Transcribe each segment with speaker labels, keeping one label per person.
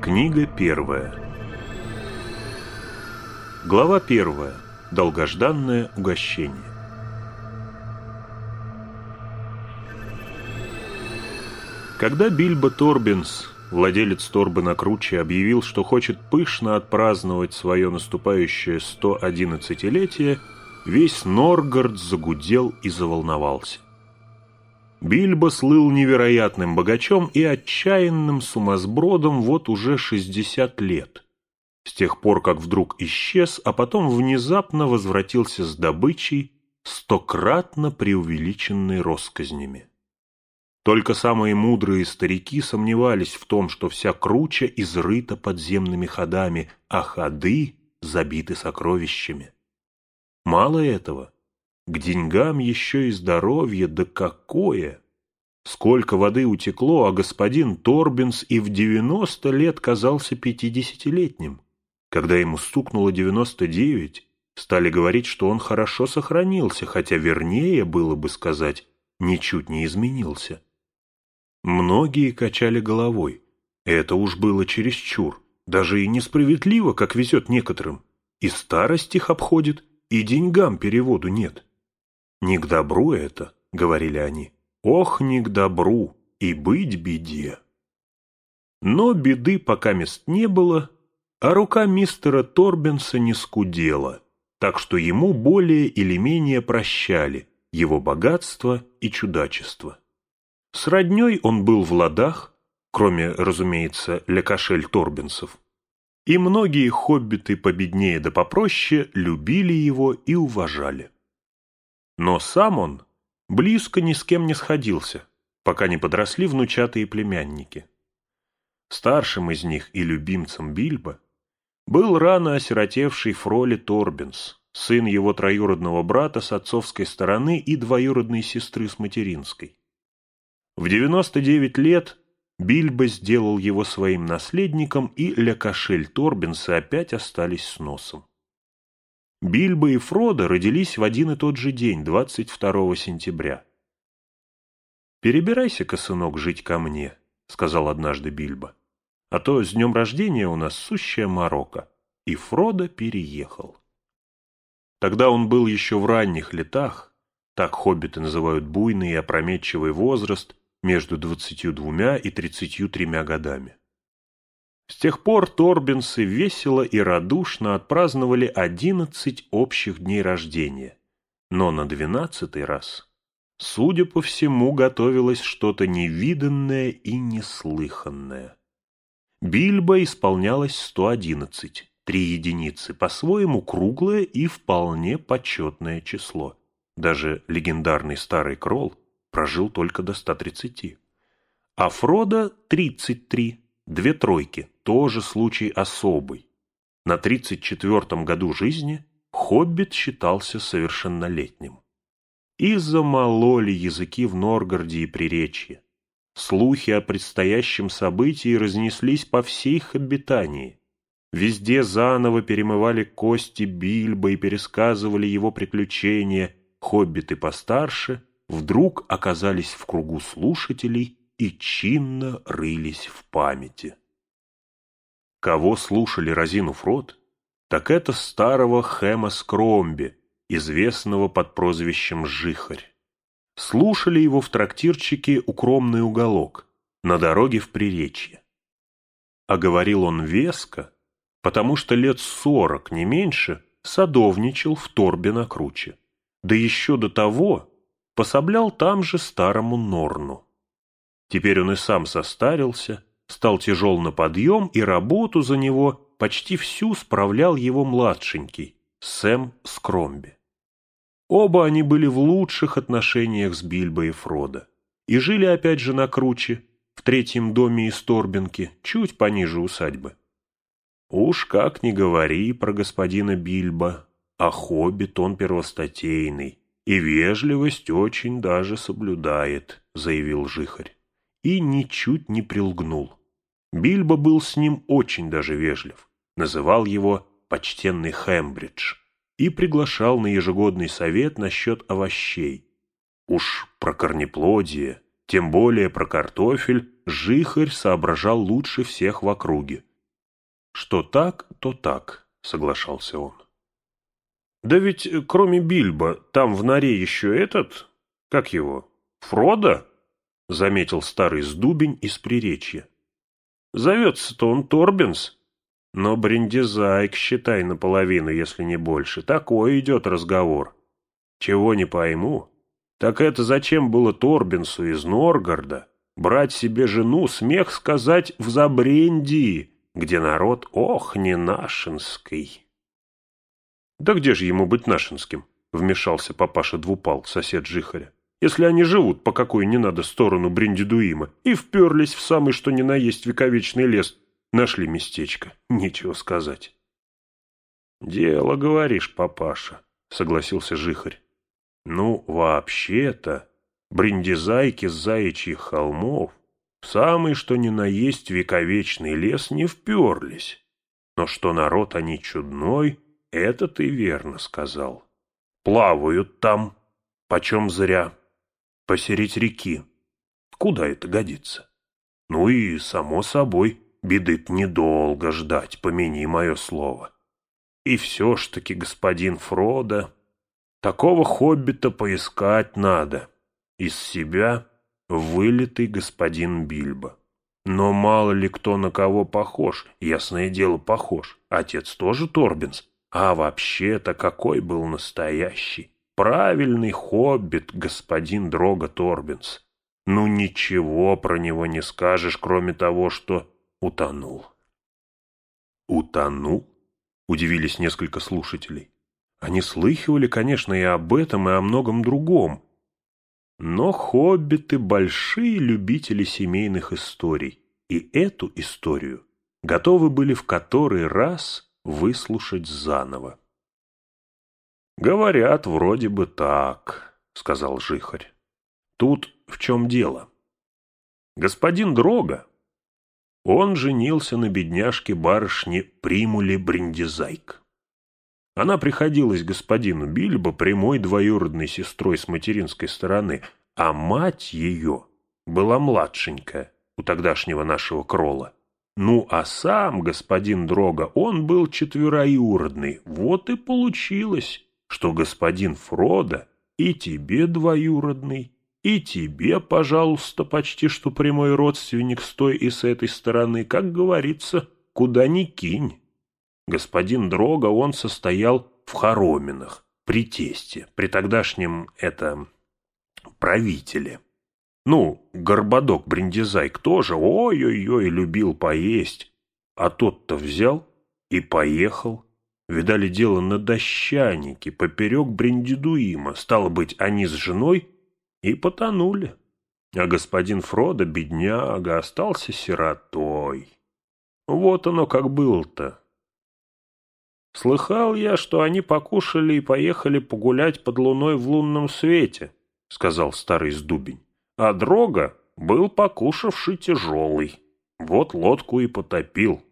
Speaker 1: Книга первая. Глава первая. Долгожданное угощение. Когда Бильбо Торбинс, владелец торбы на круче, объявил, что хочет пышно отпраздновать свое наступающее 111-летие, весь Норгард загудел и заволновался. Бильбо слыл невероятным богачом и отчаянным сумасбродом вот уже 60 лет. С тех пор, как вдруг исчез, а потом внезапно возвратился с добычей, стократно преувеличенной росказнями. Только самые мудрые старики сомневались в том, что вся круча изрыта подземными ходами, а ходы забиты сокровищами. Мало этого — к деньгам еще и здоровье, да какое! Сколько воды утекло, а господин Торбинс и в девяносто лет казался пятидесятилетним. Когда ему стукнуло девяносто девять, стали говорить, что он хорошо сохранился, хотя вернее было бы сказать, ничуть не изменился. Многие качали головой. Это уж было чересчур, даже и несправедливо, как везет некоторым. И старость их обходит, и деньгам переводу нет. «Не к добру это», — говорили они. «Ох, не к добру, и быть беде». Но беды пока мест не было, а рука мистера Торбинса не скудела, так что ему более или менее прощали его богатство и чудачество. С родней он был в ладах, кроме, разумеется, лекашель Торбинсов, и многие хоббиты победнее да попроще любили его и уважали. Но сам он близко ни с кем не сходился, пока не подросли внучатые племянники. Старшим из них и любимцем Бильбо был рано осиротевший Фроли Торбинс, сын его троюродного брата с отцовской стороны и двоюродной сестры с материнской. В 99 лет Бильбо сделал его своим наследником, и Лекашель Торбинса опять остались с носом. Бильбо и Фродо родились в один и тот же день, 22 сентября. «Перебирайся-ка, сынок, жить ко мне», — сказал однажды Бильбо. «А то с днем рождения у нас сущая морока». И Фродо переехал. Тогда он был еще в ранних летах, так хоббиты называют буйный и опрометчивый возраст между двадцатью двумя и тридцатью тремя годами. С тех пор торбинсы весело и радушно отпраздновали одиннадцать общих дней рождения. Но на двенадцатый раз, судя по всему, готовилось что-то невиданное и неслыханное. Бильбо исполнялось сто одиннадцать, три единицы, по-своему круглое и вполне почетное число. Даже легендарный старый Кролл прожил только до ста тридцати. А Фродо — тридцать три, две тройки — тоже случай особый. На 34-м году жизни Хоббит считался совершеннолетним. И замололи языки в Норгарде и Приречье. Слухи о предстоящем событии разнеслись по всей Хоббитании. Везде заново перемывали кости Бильбо и пересказывали его приключения. Хоббиты постарше вдруг оказались в кругу слушателей и чинно рылись в памяти. Кого слушали разинув рот, так это старого Хэма Скромби, известного под прозвищем Жихарь. Слушали его в трактирчике «Укромный уголок» на дороге в Приречье. А говорил он веско, потому что лет сорок, не меньше, садовничал в торбе на круче. Да еще до того пособлял там же старому Норну. Теперь он и сам состарился, стал тяжел на подъем, и работу за него почти всю справлял его младшенький, Сэм Скромби. Оба они были в лучших отношениях с Бильбо и Фродо. И жили опять же на круче, в третьем доме из Торбинки, чуть пониже усадьбы. Уж как ни говори про господина Бильбо, а хоббит он первостатейный, и вежливость очень даже соблюдает, заявил Жихарь. И ничуть не прилгнул. Бильбо был с ним очень даже вежлив, называл его «почтенный Хэмбридж» и приглашал на ежегодный совет насчет овощей. Уж про корнеплодие, тем более про картофель, Жихарь соображал лучше всех в округе, что так, то так, соглашался он. Да ведь э, кроме Бильбо, там в норе еще этот, как его, Фродо? Заметил старый сдубень из приречья. Зовется-то он Торбинс, но Бриндизайк, считай, наполовину, если не больше. Такой идет разговор. Чего не пойму, так это зачем было Торбинсу из Норгарда брать себе жену, смех сказать, в Забрендии, где народ, ох, не нашинский. Да где же ему быть нашинским? Вмешался папаша Двупал, сосед Жихаря. Если они живут по какой не надо сторону Бриндидуима и вперлись в самый что ни на есть вековечный лес, нашли местечко, нечего сказать. «Дело, говоришь, папаша», — согласился Жихарь. «Ну, вообще-то, бриндизайки с заячьих холмов в самый что ни на есть вековечный лес не вперлись. Но что народ они чудной, это ты верно сказал. Плавают там, почем зря, посереть реки. Куда это годится? Ну и, само собой, беды недолго ждать, помяни мое слово. И все ж таки, господин Фродо, такого хоббита поискать надо. Из себя вылитый господин Бильбо. Но мало ли кто на кого похож, ясное дело, похож. Отец тоже Торбинс. А вообще-то какой был настоящий, правильный хоббит господин Дрога Торбинс. Ну ничего про него не скажешь, кроме того, что утонул. «Утонул?» — удивились несколько слушателей. Они слыхивали, конечно, и об этом, и о многом другом, но хоббиты – большие любители семейных историй, и эту историю готовы были в который раз выслушать заново. «Говорят, вроде бы так», — сказал Жихарь. «Тут в чем дело? Господин Дрога, он женился на бедняжке-барышне Примуле Бриндизайк. Она приходилась господину Бильбо прямой двоюродной сестрой с материнской стороны, а мать ее была младшенькая у тогдашнего нашего крола. Ну, а сам господин Дрога, он был четвероюродный. Вот и получилось, что господин Фрода и тебе двоюродный, и тебе, пожалуйста, почти что прямой родственник с той и с этой стороны, как говорится, куда ни кинь. Господин Дрога, он состоял в хороминах, при тесте, при тогдашнем, это, правителе. Ну, Горбадок Бриндизайк тоже, ой-ой-ой, любил поесть. А тот-то взял и поехал. Видали дело на дощанике, поперек Бриндидуима. Стало быть, они с женой и потонули. А господин Фродо, бедняга, остался сиротой. Вот оно как было-то. Слыхал я, что они покушали и поехали погулять под луной в лунном свете, — сказал старый сдубень. А Дрога был покушавший тяжелый. Вот лодку и потопил.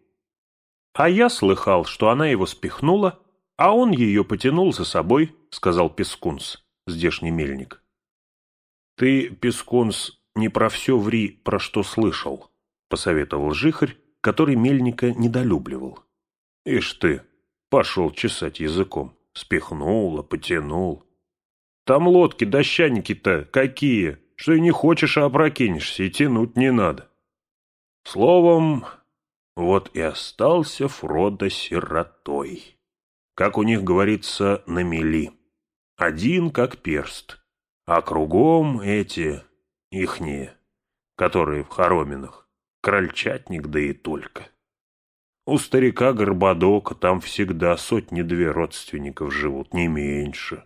Speaker 1: А я слыхал, что она его спихнула, а он ее потянул за собой, — сказал Пескунс, здешний мельник. Ты, Пескунс, не про все ври, про что слышал, — посоветовал жихарь, который мельника недолюбливал. Ишь ты, Пошел чесать языком. Спихнула, потянул. Там лодки, дощаники-то какие, что и не хочешь, а опрокинешься, и тянуть не надо. Словом, вот и остался Фродо сиротой. Как у них говорится, на мели. Один как перст, а кругом эти, ихние, которые в хороминах, крольчатник да и только. У старика Горбадока там всегда сотни-две родственников живут, не меньше.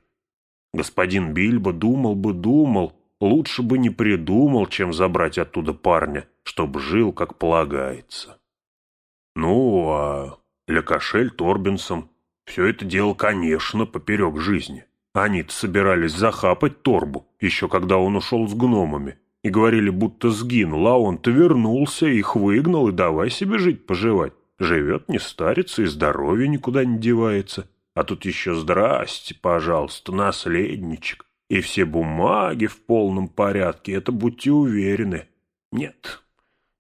Speaker 1: Господин Бильбо думал бы, думал, лучше бы не придумал, чем забрать оттуда парня, чтоб жил, как полагается. Ну, а Лекашель Торбинсом все это дело, конечно, поперек жизни. Они-то собирались захапать Торбу, еще когда он ушел с гномами, и говорили, будто сгинул, а он-то вернулся, их выгнал, и давай себе жить-поживать. Живет, не старится, и здоровье никуда не девается. А тут еще здрасте, пожалуйста, наследничек. И все бумаги в полном порядке, это будьте уверены. Нет,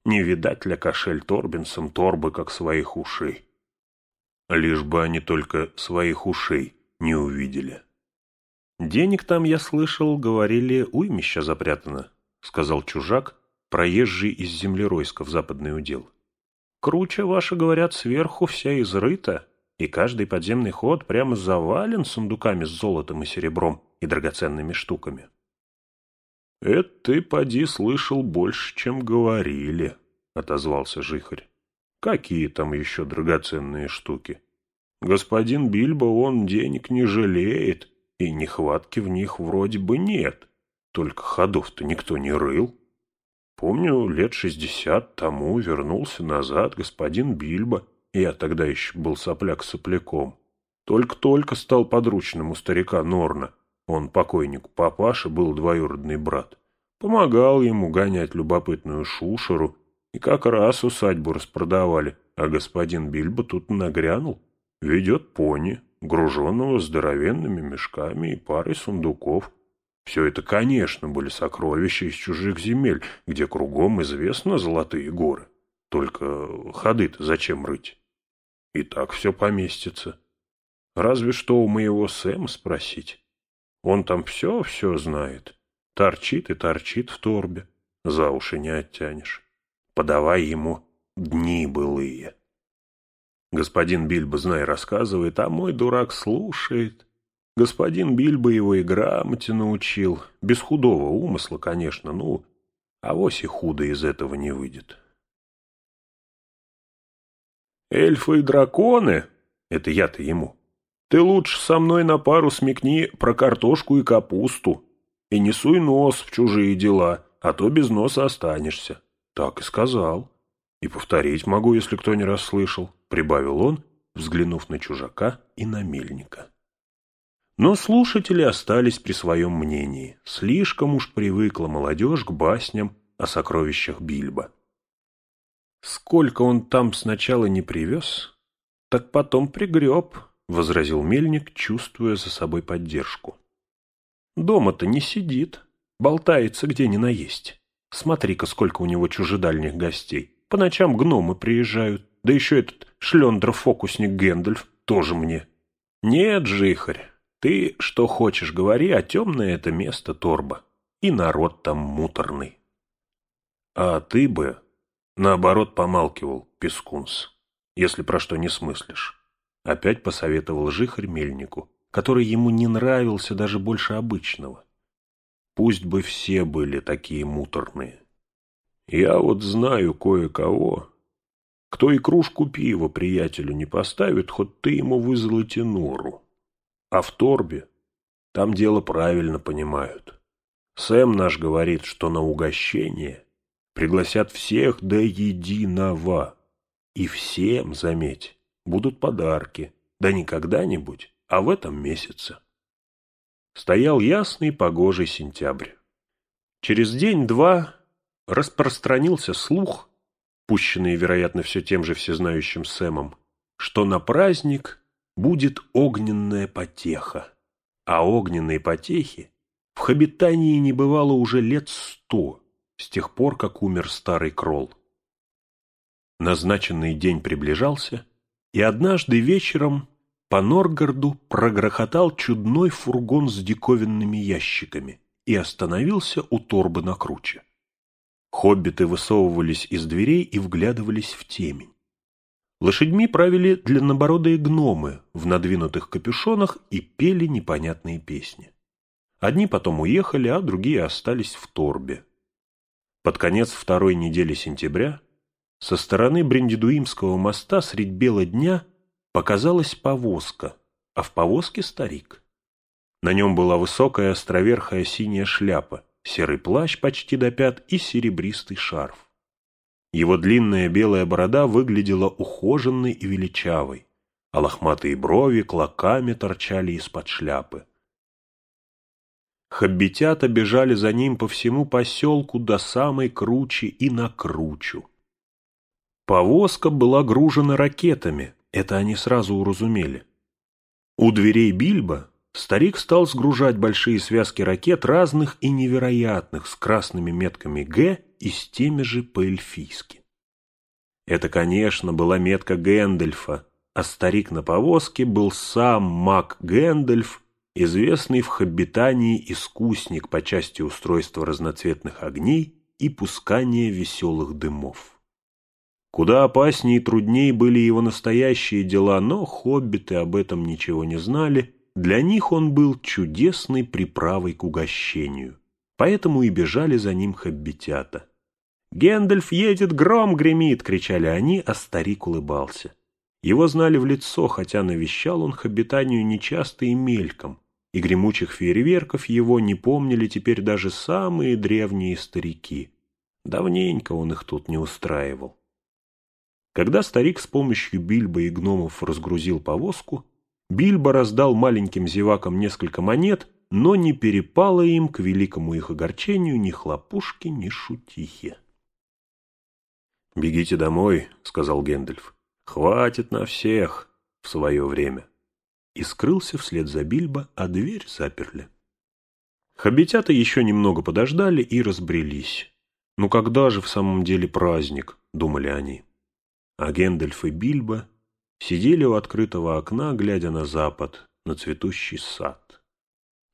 Speaker 1: не видать для кошель Торбинсом торбы, как своих ушей. лишь бы они только своих ушей не увидели.
Speaker 2: «Денег там, я слышал, говорили, уймища запрятано», — сказал чужак, проезжий из Землеройска в западный удел. «Круче, ваши, говорят, сверху вся изрыта, и каждый подземный ход прямо завален сундуками с золотом и серебром и драгоценными штуками».
Speaker 1: «Это ты, поди, слышал больше, чем говорили», — отозвался Жихарь. «Какие там еще драгоценные штуки? Господин Бильбо, он денег не жалеет, и нехватки в них вроде бы нет, только ходов-то никто не рыл. Помню, лет шестьдесят тому вернулся назад господин Бильбо, я тогда еще был сопляк сопляком. Только-только стал подручным у старика Норна, он покойнику папаше был двоюродный брат. Помогал ему гонять любопытную шушеру, и как раз усадьбу распродавали, а господин Бильбо тут нагрянул. Ведет пони, груженного здоровенными мешками и парой сундуков. Все это, конечно, были сокровища из чужих земель, где кругом известно золотые горы. Только ходы-то зачем рыть? И так все поместится. Разве что у моего Сэма спросить. Он там все-все знает. Торчит и торчит в торбе. За уши не оттянешь. Подавай ему дни былые. Господин Бильбо, знай, рассказывает, а мой дурак слушает. Господин Бильбо его и грамоте научил. Без худого умысла, конечно, ну, а вось и худо из этого не выйдет. Эльфы и драконы, это я-то ему, ты лучше со мной на пару смекни про картошку и капусту. И не суй нос в чужие дела, а то без носа останешься. Так и сказал. И повторить могу, если кто не расслышал, прибавил он, взглянув на чужака и на мельника. Но слушатели остались при своем мнении. Слишком уж привыкла молодежь к басням о сокровищах Бильбо. Сколько он там сначала не привез, так потом пригреб, — возразил мельник, чувствуя за собой поддержку. «Дома-то не сидит, болтается где ни наесть. Смотри-ка, сколько у него чужедальних гостей. По ночам гномы приезжают, да еще этот шлендер-фокусник Гэндальф тоже мне. Нет, Жихарь, ты что хочешь говори, а темное это место торба, и народ там муторный». «А ты бы, наоборот, помалкивал, Пескунс, если про что не смыслишь». Опять посоветовал жихарь мельнику, который ему не нравился даже больше обычного. Пусть бы все были такие муторные. Я вот знаю кое-кого, кто и кружку пива приятелю не поставит, хоть ты ему вызолоти нору. А в торбе там дело правильно понимают. Сэм наш говорит, что на угощение пригласят всех до единого. И всем, заметь, будут подарки, да не когда-нибудь, а в этом месяце. Стоял ясный погожий сентябрь. Через день-два распространился слух, пущенный, вероятно, все тем же всезнающим Сэмом, что на праздник будет огненная потеха. А огненные потехи в Хобитании не бывало уже лет сто, с тех пор, как умер старый кролл. Назначенный день приближался, и однажды вечером по Норгарду прогрохотал чудной фургон с диковинными ящиками и остановился у торбы на круче. Хоббиты высовывались из дверей и вглядывались в темень. Лошадьми правили длиннобородые гномы в надвинутых капюшонах и пели непонятные песни. Одни потом уехали, а другие остались в торбе. Под конец второй недели сентября со стороны Брендидуимского моста средь бела дня показалась повозка, а в повозке старик. На нем была высокая островерхая синяя шляпа, серый плащ почти до пят и серебристый шарф. Его длинная белая борода выглядела ухоженной и величавой, а лохматые брови клоками торчали из-под шляпы. Хоббитята бежали за ним по всему поселку до самой кручи и на кручу. Повозка была гружена ракетами, это они сразу уразумели. У дверей Бильбо старик стал сгружать большие связки ракет разных и невероятных с красными метками «Г» и с теми же по-эльфийски. Это, конечно, была метка Гэндальфа, а старик на повозке был сам маг Гэндальф, известный в Хоббитании искусник по части устройства разноцветных огней и пускания веселых дымов. Куда опаснее и труднее были его настоящие дела, но хоббиты об этом ничего не знали, для них он был чудесной приправой к угощению, поэтому и бежали за ним хоббитята. «Гендальф едет, гром гремит!» — кричали они, а старик улыбался. Его знали в лицо, хотя навещал он хоббитанию нечасто и мельком, и гремучих фейерверков его не помнили теперь даже самые древние старики. Давненько он их тут не устраивал. Когда старик с помощью Бильбо и гномов разгрузил повозку, Бильбо раздал маленьким зевакам несколько монет, но не перепало им, к великому их огорчению, ни хлопушки, ни шутихи. «Бегите домой», — сказал Гэндальф. «Хватит на всех в свое время». И скрылся вслед за Бильбо, а дверь заперли. Хоббитята еще немного подождали и разбрелись. «Ну когда же в самом деле праздник?» — думали они а Гендальф и Бильбо сидели у открытого окна, глядя на запад, на цветущий сад.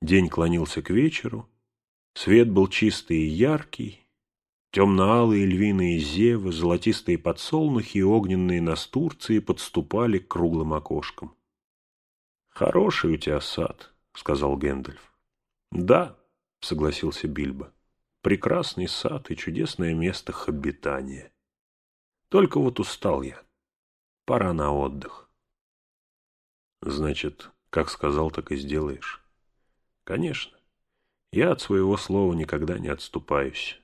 Speaker 1: День клонился к вечеру, свет был чистый и яркий, темно-алые львиные зевы, золотистые подсолнухи и огненные настурции подступали к круглым окошкам. «Хороший у тебя сад», — сказал Гэндальф. «Да», — согласился Бильбо, — «прекрасный сад и чудесное место обитания». Только вот устал я. Пора на отдых. Значит, как сказал, так и сделаешь. Конечно. Я от своего слова никогда не отступаюсь.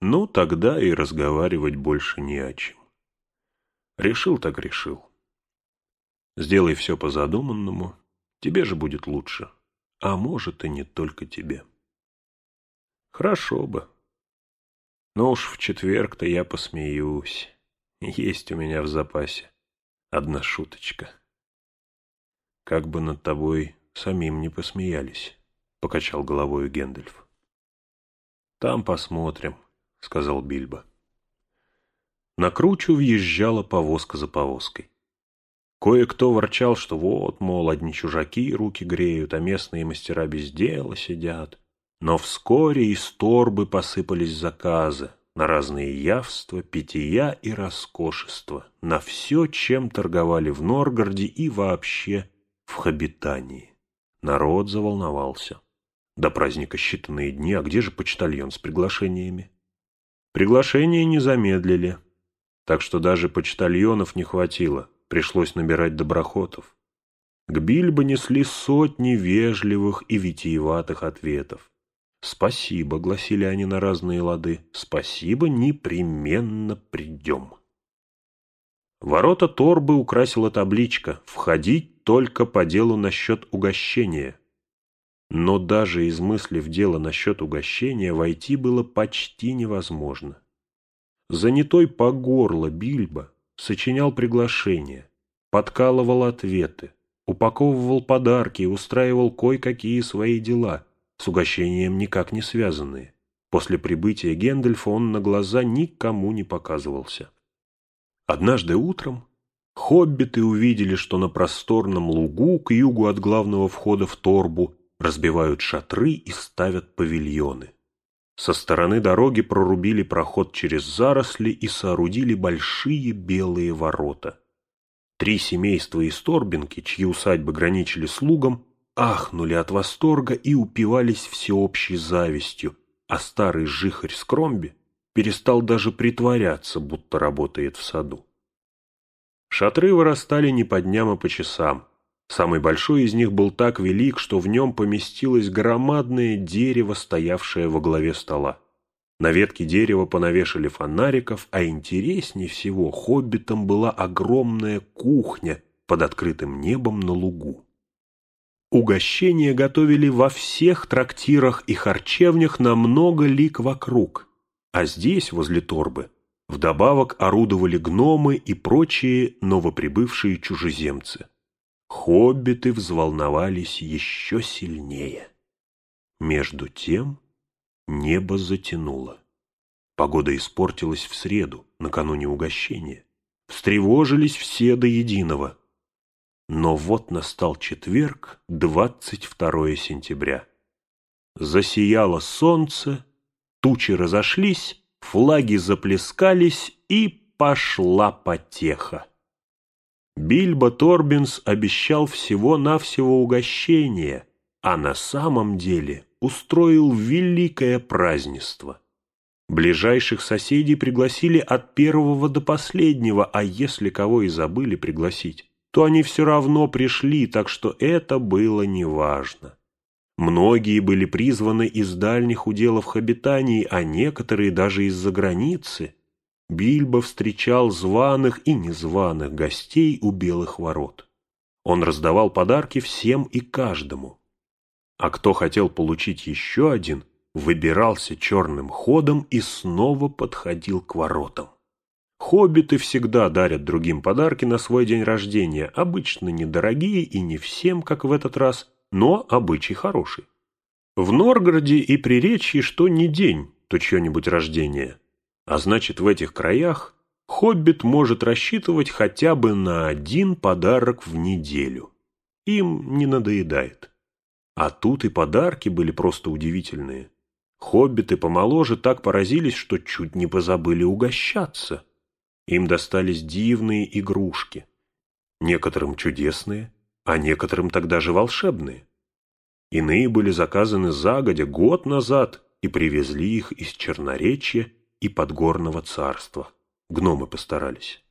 Speaker 1: Ну, тогда и разговаривать больше не о чем. Решил так решил. Сделай все по задуманному, тебе же будет лучше. А может, и не только тебе. Хорошо бы, но уж в четверг-то я посмеюсь. Есть у меня в запасе одна шуточка. Как бы над тобой самим не посмеялись, — покачал головой Гендальф. Там посмотрим, — сказал Бильбо. На кручу въезжала повозка за повозкой. Кое-кто ворчал, что вот, мол, одни чужаки руки греют, а местные мастера без дела сидят. Но вскоре из торбы посыпались заказы на разные явства, питья и роскошества, на все, чем торговали в Норгороде и вообще в Хобитании. Народ заволновался. До праздника считанные дни, а где же почтальон с приглашениями? Приглашения не замедлили, так что даже почтальонов не хватило, пришлось набирать доброхотов. К Бильбо несли сотни вежливых и витиеватых ответов. «Спасибо», — гласили они на разные лады, — «спасибо, непременно придем». Ворота торбы украсила табличка «Входить только по делу насчет угощения». Но даже измыслив дело насчет угощения, войти было почти невозможно. Занятой по горло Бильбо сочинял приглашения, подкалывал ответы, упаковывал подарки и устраивал кое-какие свои дела — с угощением никак не связанные. После прибытия Гендальфа он на глаза никому не показывался. Однажды утром хоббиты увидели, что на просторном лугу к югу от главного входа в торбу разбивают шатры и ставят павильоны. Со стороны дороги прорубили проход через заросли и соорудили большие белые ворота. Три семейства из Торбинки, чьи усадьбы граничили с лугом, ахнули от восторга и упивались всеобщей завистью, а старый жихарь Скромби перестал даже притворяться, будто работает в саду. Шатры вырастали не по дням, а по часам. Самый большой из них был так велик, что в нем поместилось громадное дерево, стоявшее во главе стола. На ветке дерева понавешали фонариков, а интереснее всего хоббитам была огромная кухня под открытым небом на лугу. Угощения готовили во всех трактирах и харчевнях на много лик вокруг, а здесь, возле торбы, вдобавок орудовали гномы и прочие новоприбывшие чужеземцы. Хоббиты взволновались еще сильнее. Между тем небо затянуло. Погода испортилась в среду, накануне угощения. Встревожились все до единого. Но вот настал четверг, 22 сентября. Засияло солнце, тучи разошлись, флаги заплескались и пошла потеха. Бильбо Торбинс обещал всего-навсего угощение, а на самом деле устроил великое празднество. Ближайших соседей пригласили от первого до последнего, а если кого и забыли пригласить, то они все равно пришли, так что это было неважно. Многие были призваны из дальних уделов обитаний, а некоторые даже из-за границы. Бильбо встречал званых и незваных гостей у белых ворот. Он раздавал подарки всем и каждому. А кто хотел получить еще один, выбирался черным ходом и снова подходил к воротам. Хоббиты всегда дарят другим подарки на свой день рождения, обычно недорогие и не всем, как в этот раз, но обычай хороший. В Норгороде и Приречье что ни день, то чье-нибудь рождение. А значит, в этих краях хоббит может рассчитывать хотя бы на один подарок в неделю. Им не надоедает. А тут и подарки были просто удивительные. Хоббиты помоложе так поразились, что чуть не позабыли угощаться. Им достались дивные игрушки. Некоторым чудесные, а некоторым тогда же волшебные. Иные были заказаны загодя год назад и привезли их из Черноречья и Подгорного царства. Гномы постарались.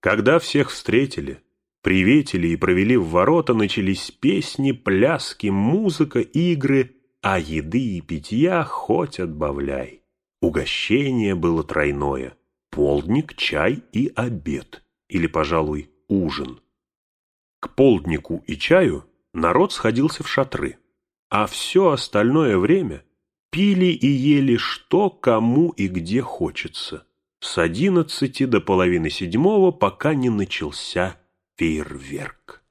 Speaker 1: Когда всех встретили, приветили и провели в ворота, начались песни, пляски, музыка, игры, а еды и питья хоть отбавляй. Угощение было тройное – полдник, чай и обед, или, пожалуй, ужин. К полднику и чаю народ сходился в шатры, а все остальное время пили и ели что, кому и где хочется, с одиннадцати до половины седьмого, пока не начался фейерверк.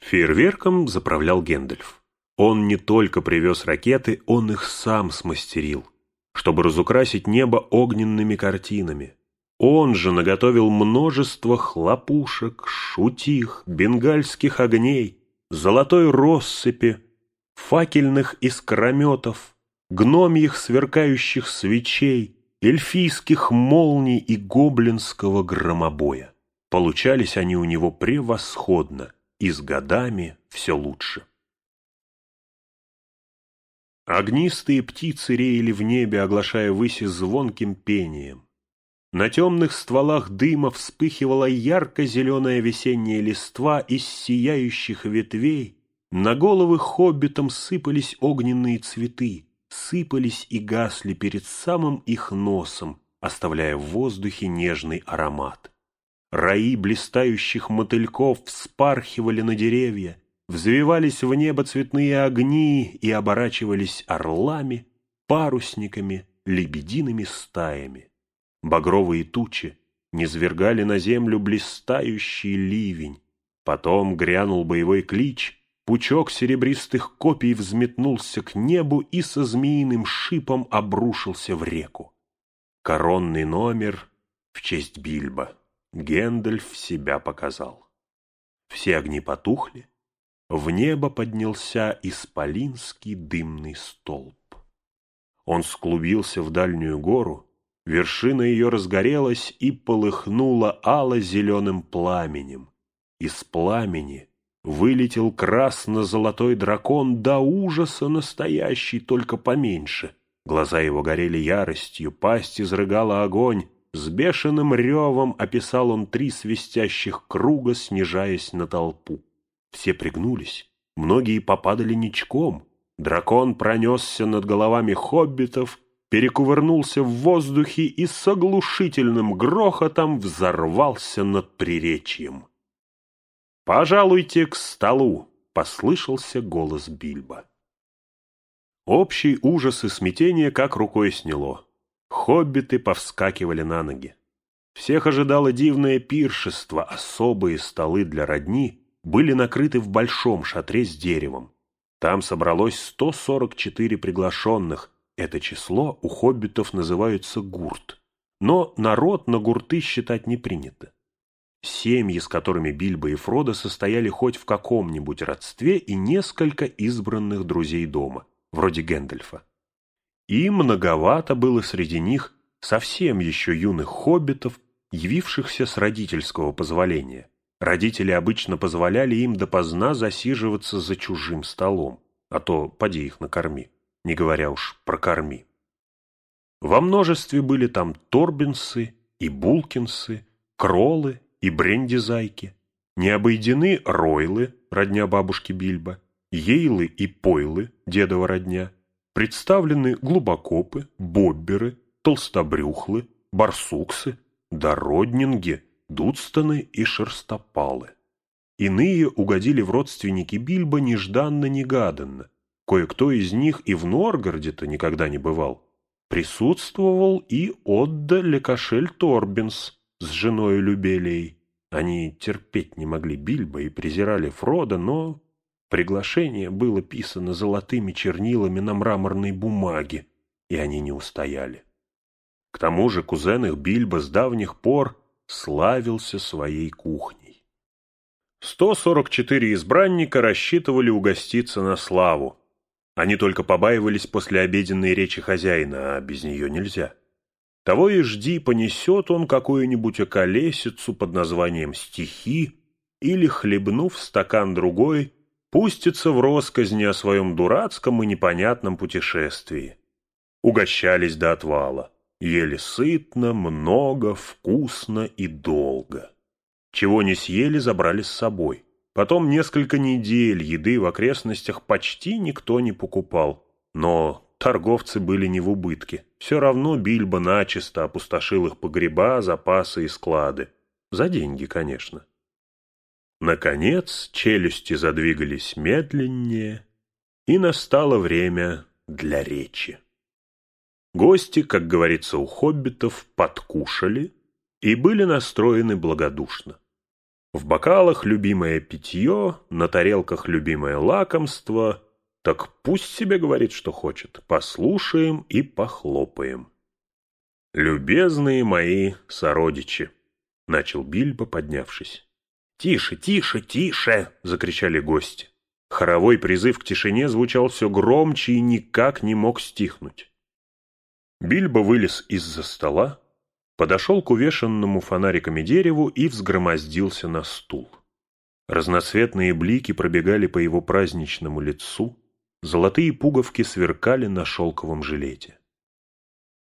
Speaker 1: Фейерверком заправлял Гендальф. Он не только привез ракеты, он их сам смастерил – чтобы разукрасить небо огненными картинами. Он же наготовил множество хлопушек, шутих, бенгальских огней, золотой россыпи, факельных искрометов, гномьих сверкающих свечей, эльфийских молний и гоблинского громобоя. Получались они у него превосходно, и с годами все лучше. Огнистые птицы реяли в небе, оглашая выси звонким пением. На темных стволах дыма вспыхивала ярко-зеленая весенняя листва из сияющих ветвей, на головы хоббитам сыпались огненные цветы, сыпались и гасли перед самым их носом, оставляя в воздухе нежный аромат. Раи блистающих мотыльков вспархивали на деревья, взвивались в небо цветные огни и оборачивались орлами, парусниками, лебедиными стаями. Багровые тучи низвергали на землю блистающий ливень. Потом грянул боевой клич, пучок серебристых копий взметнулся к небу и со змеиным шипом обрушился в реку. Коронный номер в честь Бильбо. Гендальф себя показал. Все огни потухли, в небо поднялся исполинский дымный столб. Он склубился в дальнюю гору, вершина ее разгорелась и полыхнула ало-зеленым пламенем. Из пламени вылетел красно-золотой дракон до ужаса настоящий, только поменьше. Глаза его горели яростью, пасть изрыгала огонь, с бешеным ревом описал он три свистящих круга, снижаясь на толпу. Все пригнулись, многие попадали ничком. Дракон пронесся над головами хоббитов, перекувырнулся в воздухе и с оглушительным грохотом взорвался над приречьем. «Пожалуйте к столу!» — послышался голос Бильбо. Общий ужас и смятение как рукой сняло. Хоббиты повскакивали на ноги. Всех ожидало дивное пиршество, особые столы для родни — были накрыты в большом шатре с деревом. Там собралось 144 приглашенных. Это число у хоббитов называется гурт. но народ на гурты считать не принято. Семьи, с которыми Бильбо и Фродо состояли хоть в каком-нибудь родстве, и несколько избранных друзей дома, вроде Гэндальфа. И многовато было среди них совсем еще юных хоббитов, явившихся с родительского позволения. Родители обычно позволяли им допоздна засиживаться за чужим столом, а то поди их накорми, не говоря уж про корми. Во множестве были там торбинсы и булкинсы, кролы и брендизайки. Не обойдены ройлы, родня бабушки Бильбо, ейлы и пойлы, дедова родня. Представлены глубокопы, бобберы, толстобрюхлы, барсуксы, дороднинги, дудстоны и шерстопалы. Иные угодили в родственники Бильбо нежданно-негаданно. Кое-кто из них и в Норгороде-то никогда не бывал. Присутствовал и Отда Лекашель Торбинс с женой Любелей. Они терпеть не могли Бильбо и презирали Фрода, но приглашение было писано золотыми чернилами на мраморной бумаге, и они не устояли. К тому же кузен их Бильбо с давних пор славился своей кухней. 144 избранника рассчитывали угоститься на славу. Они только побаивались после обеденной речи хозяина, а без нее нельзя. Того и жди, понесет он какую-нибудь околесицу под названием «стихи» или, хлебнув стакан другой, пустится в росказни о своем дурацком и непонятном путешествии. Угощались до отвала. Ели сытно, много, вкусно и долго. Чего не съели, забрали с собой. Потом несколько недель еды в окрестностях почти никто не покупал. Но торговцы были не в убытке. Все равно Бильбо начисто опустошил их погреба, запасы и склады. За деньги, конечно. Наконец челюсти задвигались медленнее, и настало время для речи. Гости, как говорится у хоббитов, подкушали и были настроены благодушно. В бокалах любимое питье, на тарелках любимое лакомство. Так пусть себе говорит, что хочет. Послушаем и похлопаем. «Любезные мои сородичи!» — начал Бильбо, поднявшись. «Тише, тише, тише!» — закричали гости. Хоровой призыв к тишине звучал все громче и никак не мог стихнуть. Бильбо вылез из-за стола, подошел к увешанному фонариками дереву и взгромоздился на стул. Разноцветные блики пробегали по его праздничному лицу, золотые пуговки сверкали на шелковом жилете.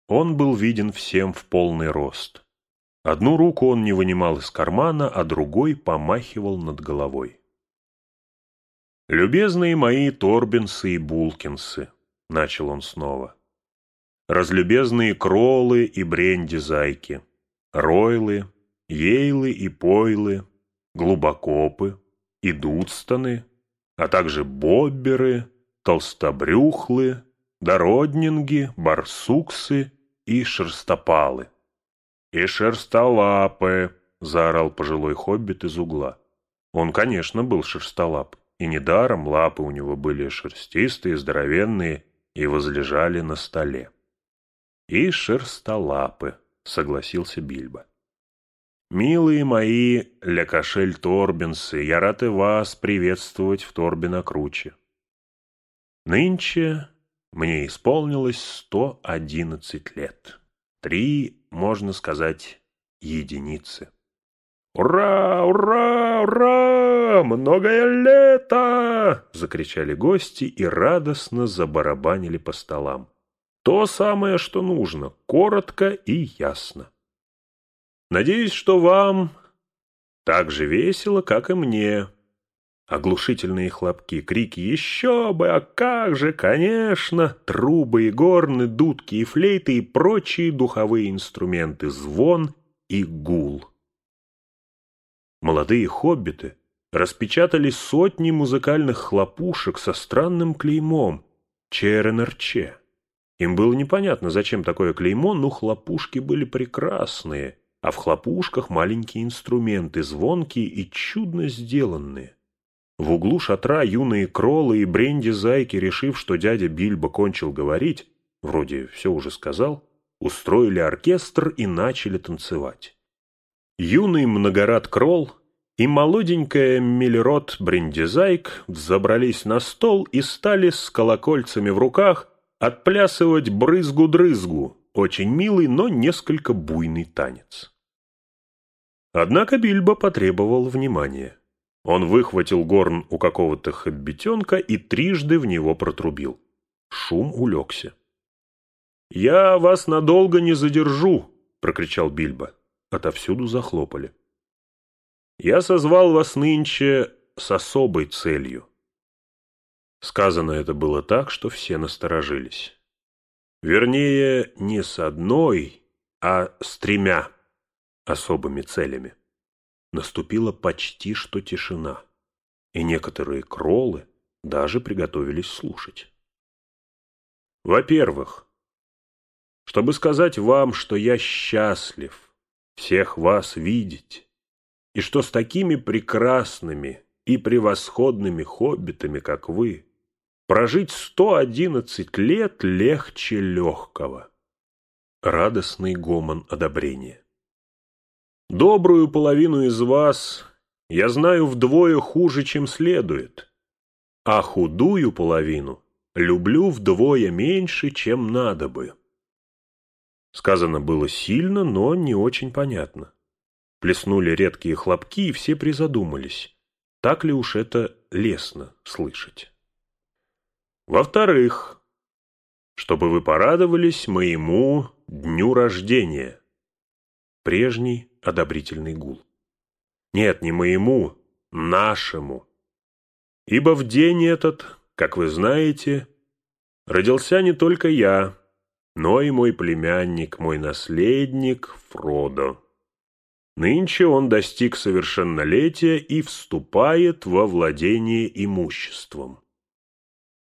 Speaker 1: Он был виден всем в полный рост. Одну руку он не вынимал из кармана, а другой помахивал над головой. «Любезные мои Торбинсы и Булкинсы», — начал он снова, разлюбезные кролы и бренди-зайки, ройлы, ейлы и пойлы, глубокопы и дудстоны, а также бобберы, толстобрюхлы, дороднинги, барсуксы и шерстопалы. «И шерстолапы!» — заорал пожилой хоббит из угла. Он, конечно, был шерстолап, и недаром лапы у него были шерстистые, здоровенные и возлежали на столе. «И шерстолапы», — согласился Бильбо. «Милые мои Лекашель Торбинсы, я рад и вас приветствовать в Торбино Круче. Нынче мне исполнилось сто одиннадцать лет. Три, можно сказать, единицы. «Ура! Ура! Ура! Многое лето!» — закричали гости и радостно забарабанили по столам. То самое, что нужно, коротко и ясно. Надеюсь, что вам так же весело, как и мне. Оглушительные хлопки, крики «Еще бы! А как же! Конечно!» Трубы и горны, дудки и флейты и прочие духовые инструменты, звон и гул. Молодые хоббиты распечатали сотни музыкальных хлопушек со странным клеймом «ЧРНРЧ». Им было непонятно, зачем такое клеймо, но хлопушки были прекрасные, а в хлопушках маленькие инструменты, звонкие и чудно сделанные. В углу шатра юные кролы и бренди-зайки, решив, что дядя Бильбо кончил говорить, вроде все уже сказал, устроили оркестр и начали танцевать. Юный многорад Кролл и молоденькая Миллерот Бриндизайк взобрались на стол и стали с колокольцами в руках отплясывать брызгу-дрызгу, очень милый, но несколько буйный танец. Однако Бильбо потребовал внимания. Он выхватил горн у какого-то хоббитенка и трижды в него протрубил. Шум улегся. «Я вас надолго не задержу!» — прокричал Бильбо. Отовсюду захлопали. «Я созвал вас нынче с особой целью». Сказано это было так, что все насторожились. Вернее, не с одной, а с тремя особыми целями. Наступила почти что тишина, и некоторые кролы даже приготовились слушать. Во-первых, чтобы сказать вам, что я счастлив всех вас видеть, и что с такими прекрасными и превосходными хоббитами, как вы, прожить сто одиннадцать лет легче легкого. Радостный гомон одобрения. Добрую половину из вас я знаю вдвое хуже, чем следует, а худую половину люблю вдвое меньше, чем надо бы. Сказано было сильно, но не очень понятно. Плеснули редкие хлопки, и все призадумались, так ли уж это лестно слышать. Во-вторых, чтобы вы порадовались моему дню рождения. Прежний одобрительный гул. Нет, не моему, нашему. Ибо в день этот, как вы знаете, родился не только я, но и мой племянник, мой наследник Фродо. Нынче он достиг совершеннолетия и вступает во владение имуществом.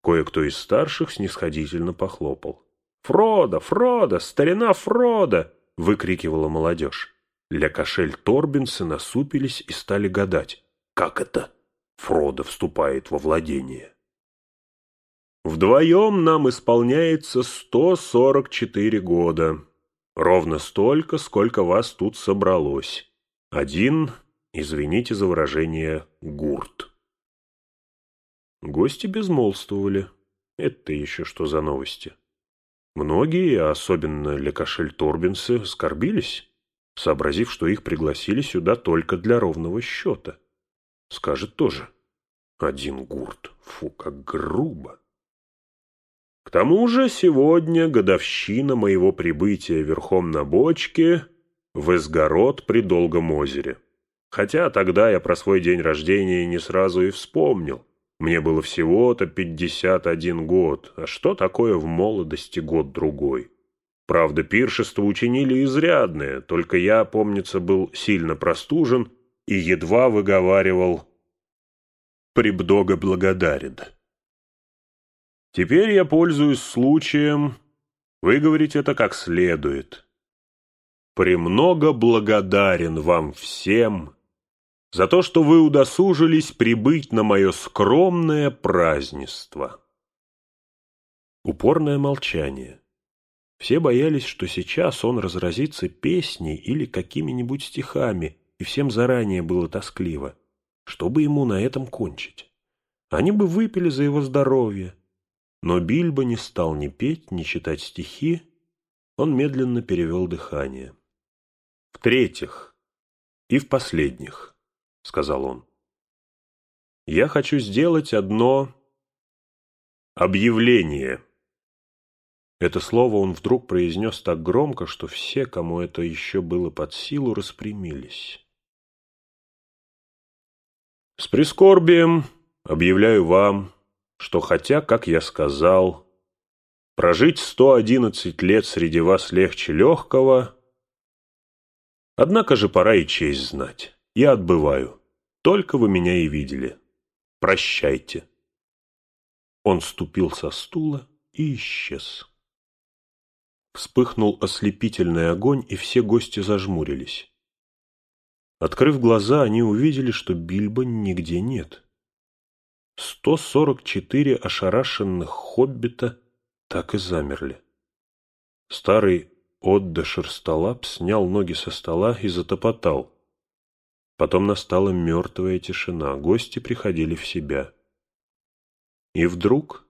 Speaker 1: Кое-кто из старших снисходительно похлопал. «Фродо! Фродо! Старина Фродо!» — выкрикивала молодежь. Ля-Кошель Торбинсы насупились и стали гадать. «Как это?» Фродо вступает во владение. Вдвоем нам исполняется 144 года. Ровно столько, сколько вас тут собралось. Один, извините за выражение, гурт. Гости безмолвствовали. Это еще что за новости? Многие, особенно Лекашель Торбинсы, скорбились, сообразив, что их пригласили сюда только для ровного счета. Скажет тоже. Один гурт. Фу, как грубо. К тому же сегодня годовщина моего прибытия верхом на бочке в Изгород при Долгом озере. Хотя тогда я про свой день рождения не сразу и вспомнил. Мне было всего-то пятьдесят один год, а что такое в молодости год-другой? Правда, пиршество учинили изрядное, только я, помнится, был сильно простужен и едва выговаривал «Прибдога благодарен». Теперь я пользуюсь случаем выговорить это как следует. «Премного благодарен вам всем за то, что вы удосужились прибыть на мое скромное празднество». Упорное молчание. Все боялись, что сейчас он разразится песней или какими-нибудь стихами, и всем заранее было тоскливо. Чтобы ему на этом кончить? Они бы выпили за его здоровье, но Бильбо не стал ни петь, ни читать стихи, он медленно перевел дыхание. «В-третьих и в последних», — сказал он, — «я хочу сделать одно объявление». Это слово он вдруг произнес так громко, что все, кому это еще было под силу, распрямились. «С прискорбием объявляю вам, что хотя, как я сказал, прожить сто одиннадцать лет среди вас легче легкого, однако же пора и честь знать. Я отбываю. Только вы меня и видели. Прощайте. Он ступил со стула и исчез. Вспыхнул ослепительный огонь, и все гости зажмурились. Открыв глаза, они увидели, что Бильбо нигде нет. 144 ошарашенных хоббита так и замерли. Старый
Speaker 2: Отда Шерстолап снял ноги со стола и затопотал. Потом настала мертвая тишина, гости приходили в себя. И вдруг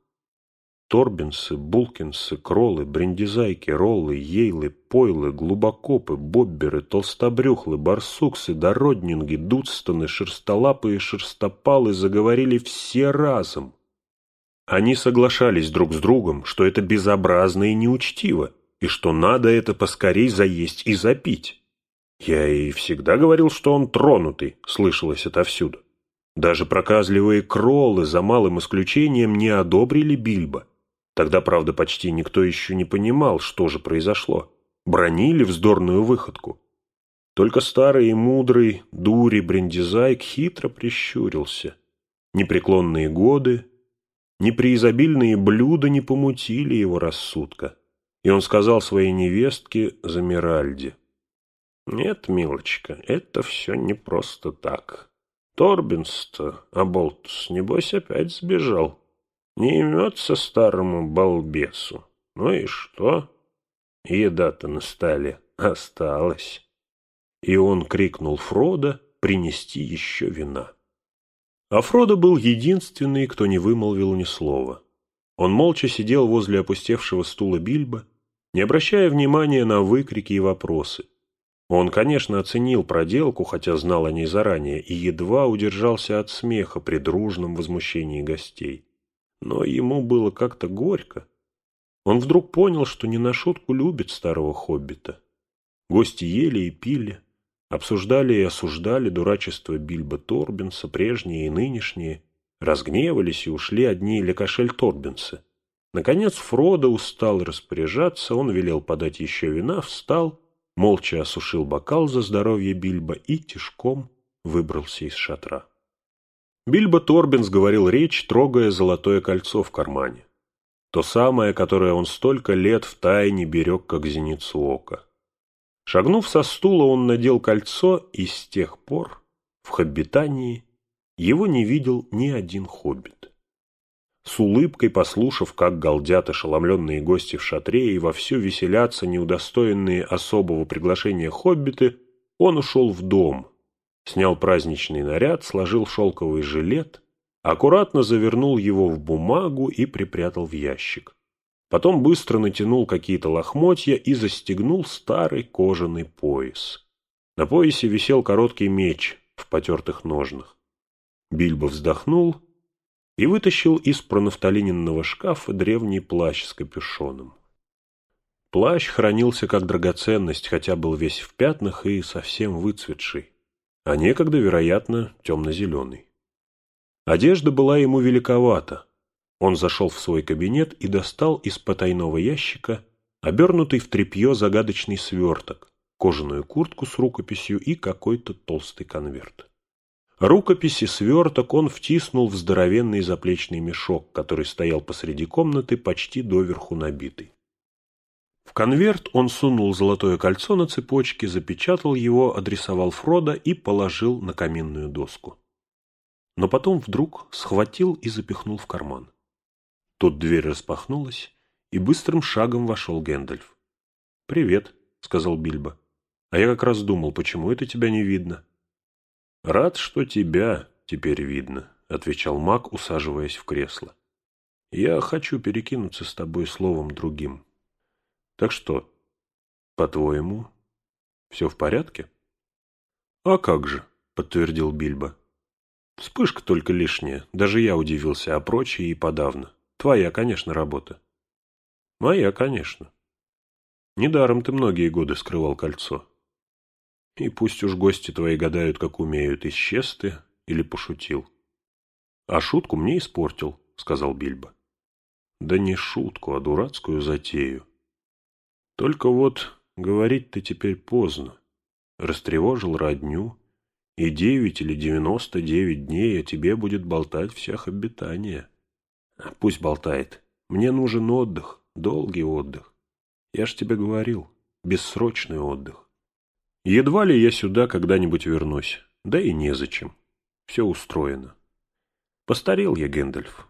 Speaker 2: Торбинсы, Булкинсы, Кролы, Брендизайки, Роллы, Ейлы, Пойлы, Глубокопы, Бобберы, Толстобрюхлы, Барсуксы, Дороднинги, Дудстоны, Шерстолапы и Шерстопалы заговорили все разом. Они соглашались друг с другом, что это безобразно и неучтиво, и что надо это поскорей заесть и запить. Я и всегда говорил, что он тронутый, слышалось отовсюду. Даже проказливые кроллы, за малым исключением, не одобрили Бильбо. Тогда, правда, почти никто еще не понимал, что же произошло. Бронили вздорную выходку. Только старый и мудрый дури Брендизайк хитро прищурился. Непреклонные годы, непреизобильные блюда не помутили его рассудка. И он сказал своей невестке Замиральде. «Нет, милочка, это все не просто так. Торбинс-то, Аболтус, небось, опять сбежал». Не имется старому балбесу. Ну и что? Еда-то на столе осталась. И он крикнул Фрода принести еще вина. А Фродо был единственный, кто не вымолвил ни слова. Он молча сидел возле опустевшего стула Бильбо, не обращая внимания на выкрики и вопросы. Он, конечно, оценил проделку, хотя знал о ней заранее, и едва удержался от смеха при дружном возмущении гостей но ему было как-то горько. Он вдруг понял, что не на шутку любит старого хоббита. Гости ели и пили, обсуждали и осуждали дурачество Бильбо Торбинса, прежние и нынешние, разгневались и ушли одни Лекашель Торбинса. Наконец Фродо устал распоряжаться, он велел подать еще вина, встал, молча осушил бокал за здоровье Бильбо и тишком выбрался из шатра. Бильбо Торбинс говорил речь, трогая золотое кольцо в кармане. То самое, которое он столько лет в тайне берег, как зеницу ока. Шагнув со стула, он надел кольцо, и с тех пор в хоббитании его не видел ни один хоббит. С улыбкой послушав, как галдят ошеломленные гости в шатре и вовсю веселятся неудостоенные особого приглашения хоббиты, он ушел в дом, снял праздничный наряд, сложил шелковый жилет, аккуратно завернул его в бумагу и припрятал в ящик. Потом быстро натянул какие-то лохмотья и застегнул старый кожаный пояс. На поясе висел короткий меч в потертых ножнах. Бильбо вздохнул и вытащил из пронафталиненного шкафа древний плащ с капюшоном. Плащ хранился как драгоценность, хотя был весь в пятнах и совсем выцветший а некогда, вероятно, темно-зеленый. Одежда была ему великовата. Он зашел в свой кабинет и достал из потайного ящика обернутый в тряпье загадочный сверток, кожаную куртку с рукописью и какой-то толстый конверт. Рукописи сверток он втиснул в здоровенный заплечный мешок, который стоял посреди комнаты, почти доверху набитый. В конверт он сунул золотое кольцо на цепочке, запечатал его, адресовал Фрода и положил на каминную доску. Но потом вдруг схватил и запихнул в карман. Тут дверь распахнулась, и быстрым шагом вошел Гэндальф. «Привет», — сказал Бильбо. «А я как раз думал, почему это тебя не видно?» «Рад, что тебя теперь видно», — отвечал маг, усаживаясь в кресло. «Я хочу перекинуться с тобой словом другим». Так что, по-твоему, все в порядке? А как же, подтвердил Бильбо. Вспышка только лишняя, даже я удивился, а прочие и подавно. Твоя, конечно, работа. Моя, конечно. Недаром ты многие годы скрывал кольцо. И пусть уж гости твои гадают, как умеют, исчез ты или пошутил. А шутку мне испортил, сказал Бильбо. Да не шутку, а дурацкую затею. Только вот говорить-то теперь поздно. Растревожил родню, и девять или девяносто девять дней о тебе будет болтать всех обитания. Пусть болтает. Мне нужен отдых, долгий отдых. Я ж тебе говорил, бессрочный отдых. Едва ли я сюда когда-нибудь вернусь, да и незачем. Все устроено. Постарел я, Гэндальф.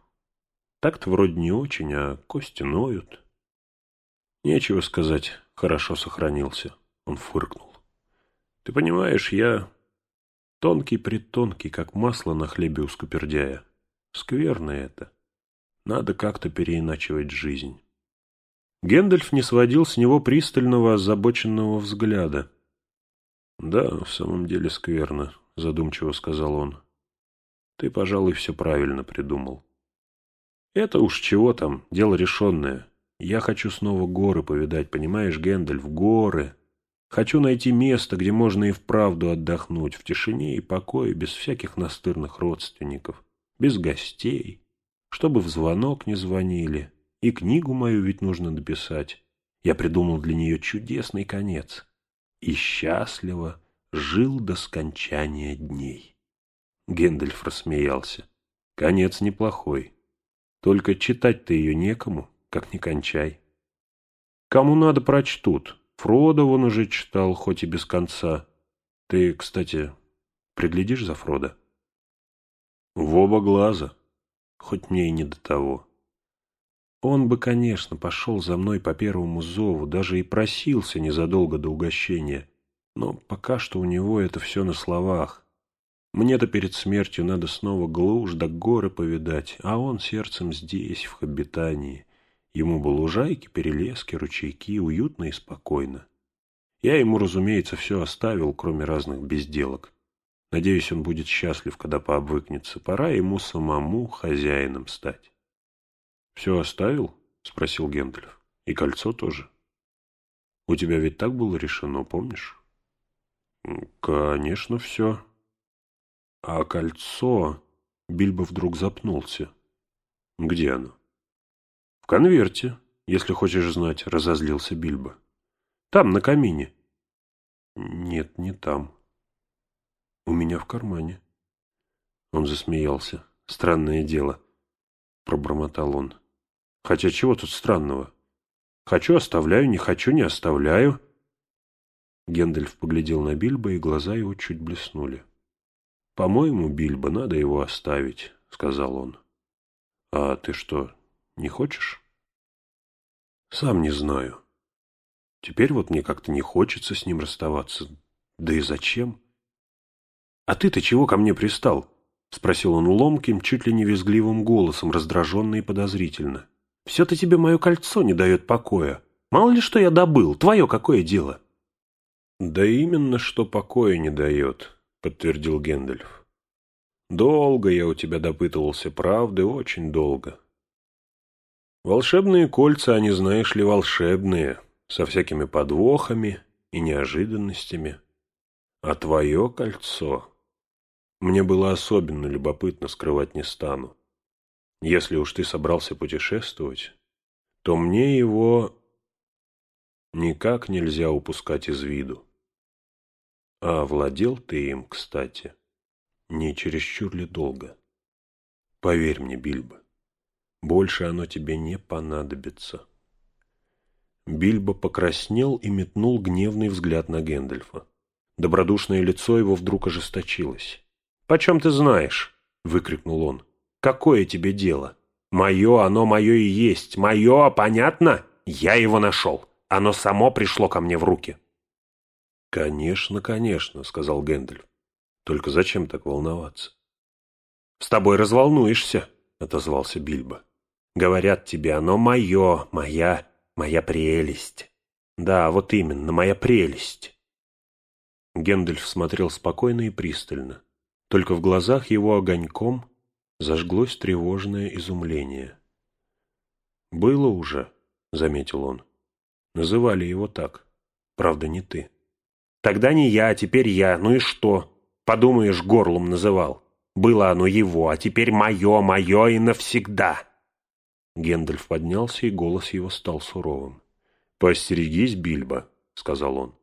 Speaker 2: Так-то вроде не очень, а кости ноют. Нечего сказать,
Speaker 1: хорошо сохранился. Он фыркнул. Ты понимаешь, я тонкий-притонкий, как масло на хлебе у скупердяя. Скверно это. Надо как-то переиначивать жизнь. Гендальф не сводил с него пристального, озабоченного взгляда. «Да, в самом деле скверно», — задумчиво сказал он. «Ты, пожалуй, все правильно придумал. Это уж чего там, дело решенное. Я хочу снова горы повидать, понимаешь, Гэндальф, горы. Хочу найти место, где можно и вправду отдохнуть, в тишине и покое, без всяких настырных родственников, без гостей, чтобы в звонок не звонили. И книгу мою ведь нужно написать. Я придумал для нее чудесный конец. И счастливо жил до скончания дней. Гэндальф рассмеялся. Конец неплохой. Только читать-то ее некому как не кончай. Кому надо, прочтут. Фродо вон уже читал, хоть и без конца. Ты, кстати, приглядишь за Фродо? В оба глаза, хоть мне и не до того. Он бы, конечно, пошел за мной по первому зову, даже и просился незадолго до угощения. Но пока что у него это все на словах. Мне-то перед смертью надо снова глушь да горы повидать, а он сердцем здесь, в обитании. Ему бы лужайки, перелески, ручейки, уютно и спокойно. Я ему, разумеется, все оставил, кроме разных безделок. Надеюсь, он будет счастлив, когда пообвыкнется. Пора ему самому хозяином стать. — Все оставил? — спросил Гендальф. — И кольцо тоже? — У тебя ведь так было решено, помнишь? — Конечно, все. — А кольцо... Бильбо вдруг запнулся. — Где оно? «В конверте, если хочешь знать», — разозлился Бильбо. «Там, на камине». «Нет, не там. У меня в кармане». Он засмеялся. «Странное дело», — пробормотал он. «Хотя чего тут странного? Хочу — оставляю, не хочу — не оставляю». Гендальф поглядел на Бильбо, и глаза его чуть блеснули. «По-моему, Бильбо, надо его оставить», — сказал он. «А ты что, не хочешь? Сам не знаю. Теперь вот мне как-то не хочется с ним расставаться. Да и зачем? А ты-то чего ко мне пристал? Спросил он уломким, чуть ли не визгливым голосом, раздраженно и подозрительно. Все-то тебе мое кольцо не дает покоя. Мало ли что я добыл, твое какое дело? Да именно, что покоя не дает, подтвердил Гендальф. Долго я у тебя допытывался правды, очень долго. Волшебные кольца, они, знаешь ли, волшебные, со всякими подвохами и неожиданностями. А твое кольцо мне было особенно любопытно, скрывать не стану. Если уж ты собрался путешествовать, то мне его никак нельзя упускать из виду. А владел ты им, кстати, не чересчур ли долго? Поверь мне, Бильбо. Больше оно тебе не понадобится. Бильбо покраснел и метнул гневный взгляд на Гэндальфа. Добродушное лицо его вдруг ожесточилось. «Почем ты знаешь?» — выкрикнул он. «Какое тебе дело? Мое, оно мое и есть. Мое, понятно? Я его нашел. Оно само пришло ко мне в руки». «Конечно, конечно», — сказал Гэндальф. «Только зачем так волноваться?» «С тобой разволнуешься», — отозвался Бильбо. Говорят тебе, оно мое, моя, моя прелесть. Да, вот именно, моя прелесть. Гендальф смотрел спокойно и пристально. Только в глазах его огоньком зажглось тревожное изумление. «Было уже», — заметил он. «Называли его так. Правда, не ты». «Тогда не я, а теперь я. Ну и что? Подумаешь, горлом называл. Было оно его, а теперь мое, мое и навсегда». Гендальф поднялся, и голос его стал суровым. «Постерегись, Бильбо», — сказал он.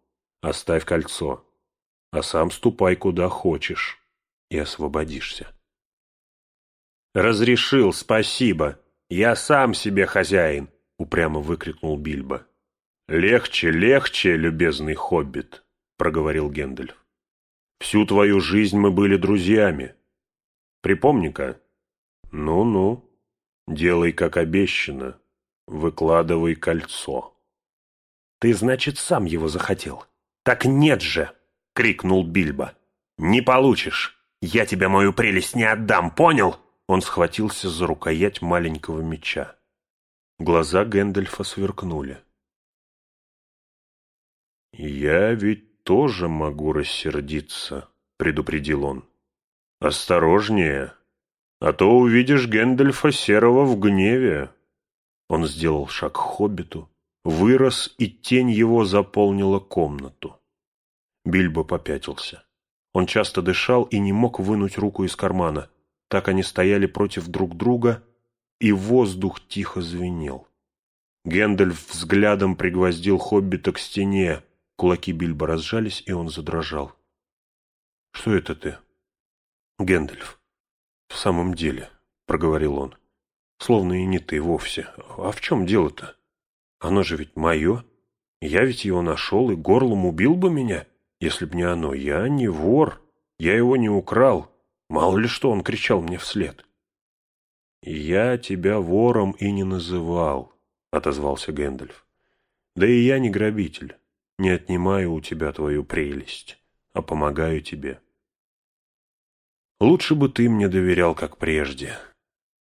Speaker 1: «Оставь кольцо, а сам ступай куда хочешь и освободишься». «Разрешил, спасибо. Я сам себе хозяин», — упрямо выкрикнул Бильбо. «Легче, легче, любезный хоббит», — проговорил Гендальф. «Всю твою жизнь мы были друзьями. Припомни-ка». «Ну-ну», Делай, как обещано, выкладывай кольцо.
Speaker 2: Ты, значит, сам его захотел. Так нет же! — крикнул Бильбо. Не получишь! Я тебе мою прелесть не отдам, понял? Он схватился за рукоять маленького меча. Глаза Гэндальфа сверкнули. «Я ведь тоже могу рассердиться», — предупредил он. «Осторожнее, а то увидишь Гэндальфа Серого в гневе». Он сделал шаг к хоббиту, вырос, и тень его заполнила комнату. Бильбо попятился. Он часто дышал и не мог вынуть руку из кармана. Так они стояли против друг друга, и воздух тихо звенел. Гэндальф взглядом пригвоздил хоббита к стене. Кулаки Бильбо разжались, и он задрожал. — Что это ты? — Гэндальф. — В самом деле, — проговорил он. — Словно и не ты вовсе. А в чем дело-то? Оно же ведь мое. Я ведь его нашел, и Горлум убил бы меня. — если б не оно, я не вор, я его не украл. Мало ли что он кричал мне вслед. «Я тебя вором и не называл», — отозвался Гэндальф. «Да и я не грабитель, не отнимаю у тебя твою прелесть, а помогаю тебе. Лучше бы ты мне доверял, как прежде».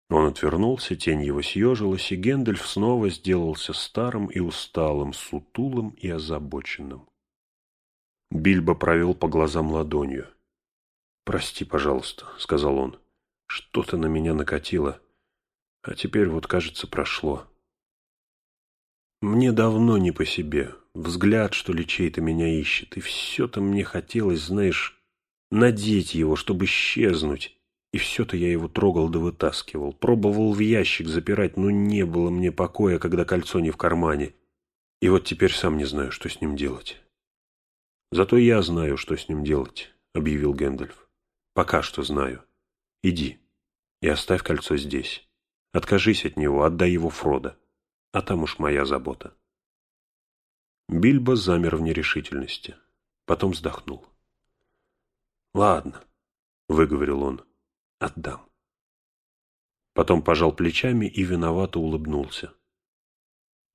Speaker 2: Он отвернулся, тень его съежилась, и Гэндальф снова сделался старым и усталым, сутулым и озабоченным. Бильбо провел по глазам ладонью. «Прости, пожалуйста», — сказал он. «Что-то на меня накатило. А теперь вот, кажется, прошло. Мне давно не по себе. Взгляд, что ли, чей-то меня ищет. И все-то мне хотелось, знаешь, надеть его, чтобы исчезнуть. И все-то я его трогал да вытаскивал. Пробовал в ящик запирать, но не было мне покоя, когда кольцо не в кармане. И вот теперь сам не знаю, что с ним делать». «Зато я знаю, что с ним делать», — объявил Гэндальф. «Пока что знаю. Иди и оставь кольцо здесь. Откажись от него, отдай его Фродо. А там уж моя забота». Бильбо замер в нерешительности. Потом вздохнул. «Ладно», — выговорил он, — «отдам». Потом пожал плечами и виновато улыбнулся.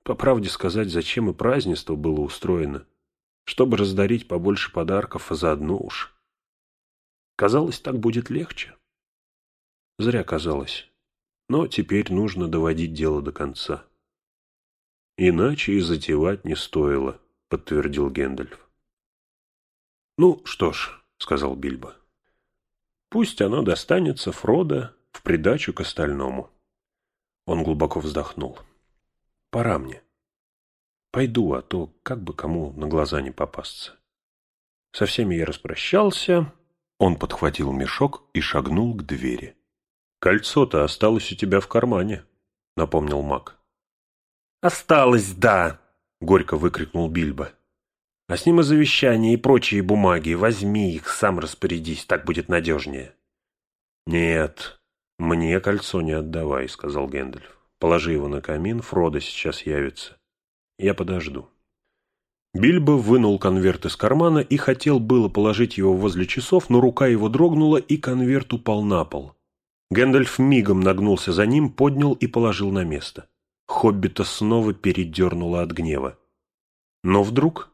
Speaker 2: По правде сказать, зачем и празднество было устроено, чтобы раздарить побольше подарков, а заодно уж. Казалось, так будет легче. Зря казалось. Но теперь нужно доводить дело до конца. Иначе и затевать не стоило, подтвердил Гендальф. Ну, что ж, сказал Бильбо. Пусть оно достанется Фродо в придачу к остальному. Он глубоко вздохнул. Пора мне. Пойду, а то как бы кому на глаза не попасться. Со всеми я распрощался. Он подхватил мешок и шагнул к двери. «Кольцо-то осталось у тебя в кармане», — напомнил маг. «Осталось, да!» — горько выкрикнул Бильбо. «А с ним и завещание, и прочие бумаги. Возьми их, сам распорядись, так будет надежнее». «Нет, мне кольцо не отдавай», — сказал Гэндальф. «Положи его на камин, Фродо сейчас явится. Я подожду». Бильбо вынул конверт из кармана и хотел было положить его возле часов, но рука его дрогнула, и конверт упал на пол. Гэндальф мигом нагнулся за ним, поднял и положил на место. Хоббита снова передернуло от гнева. Но вдруг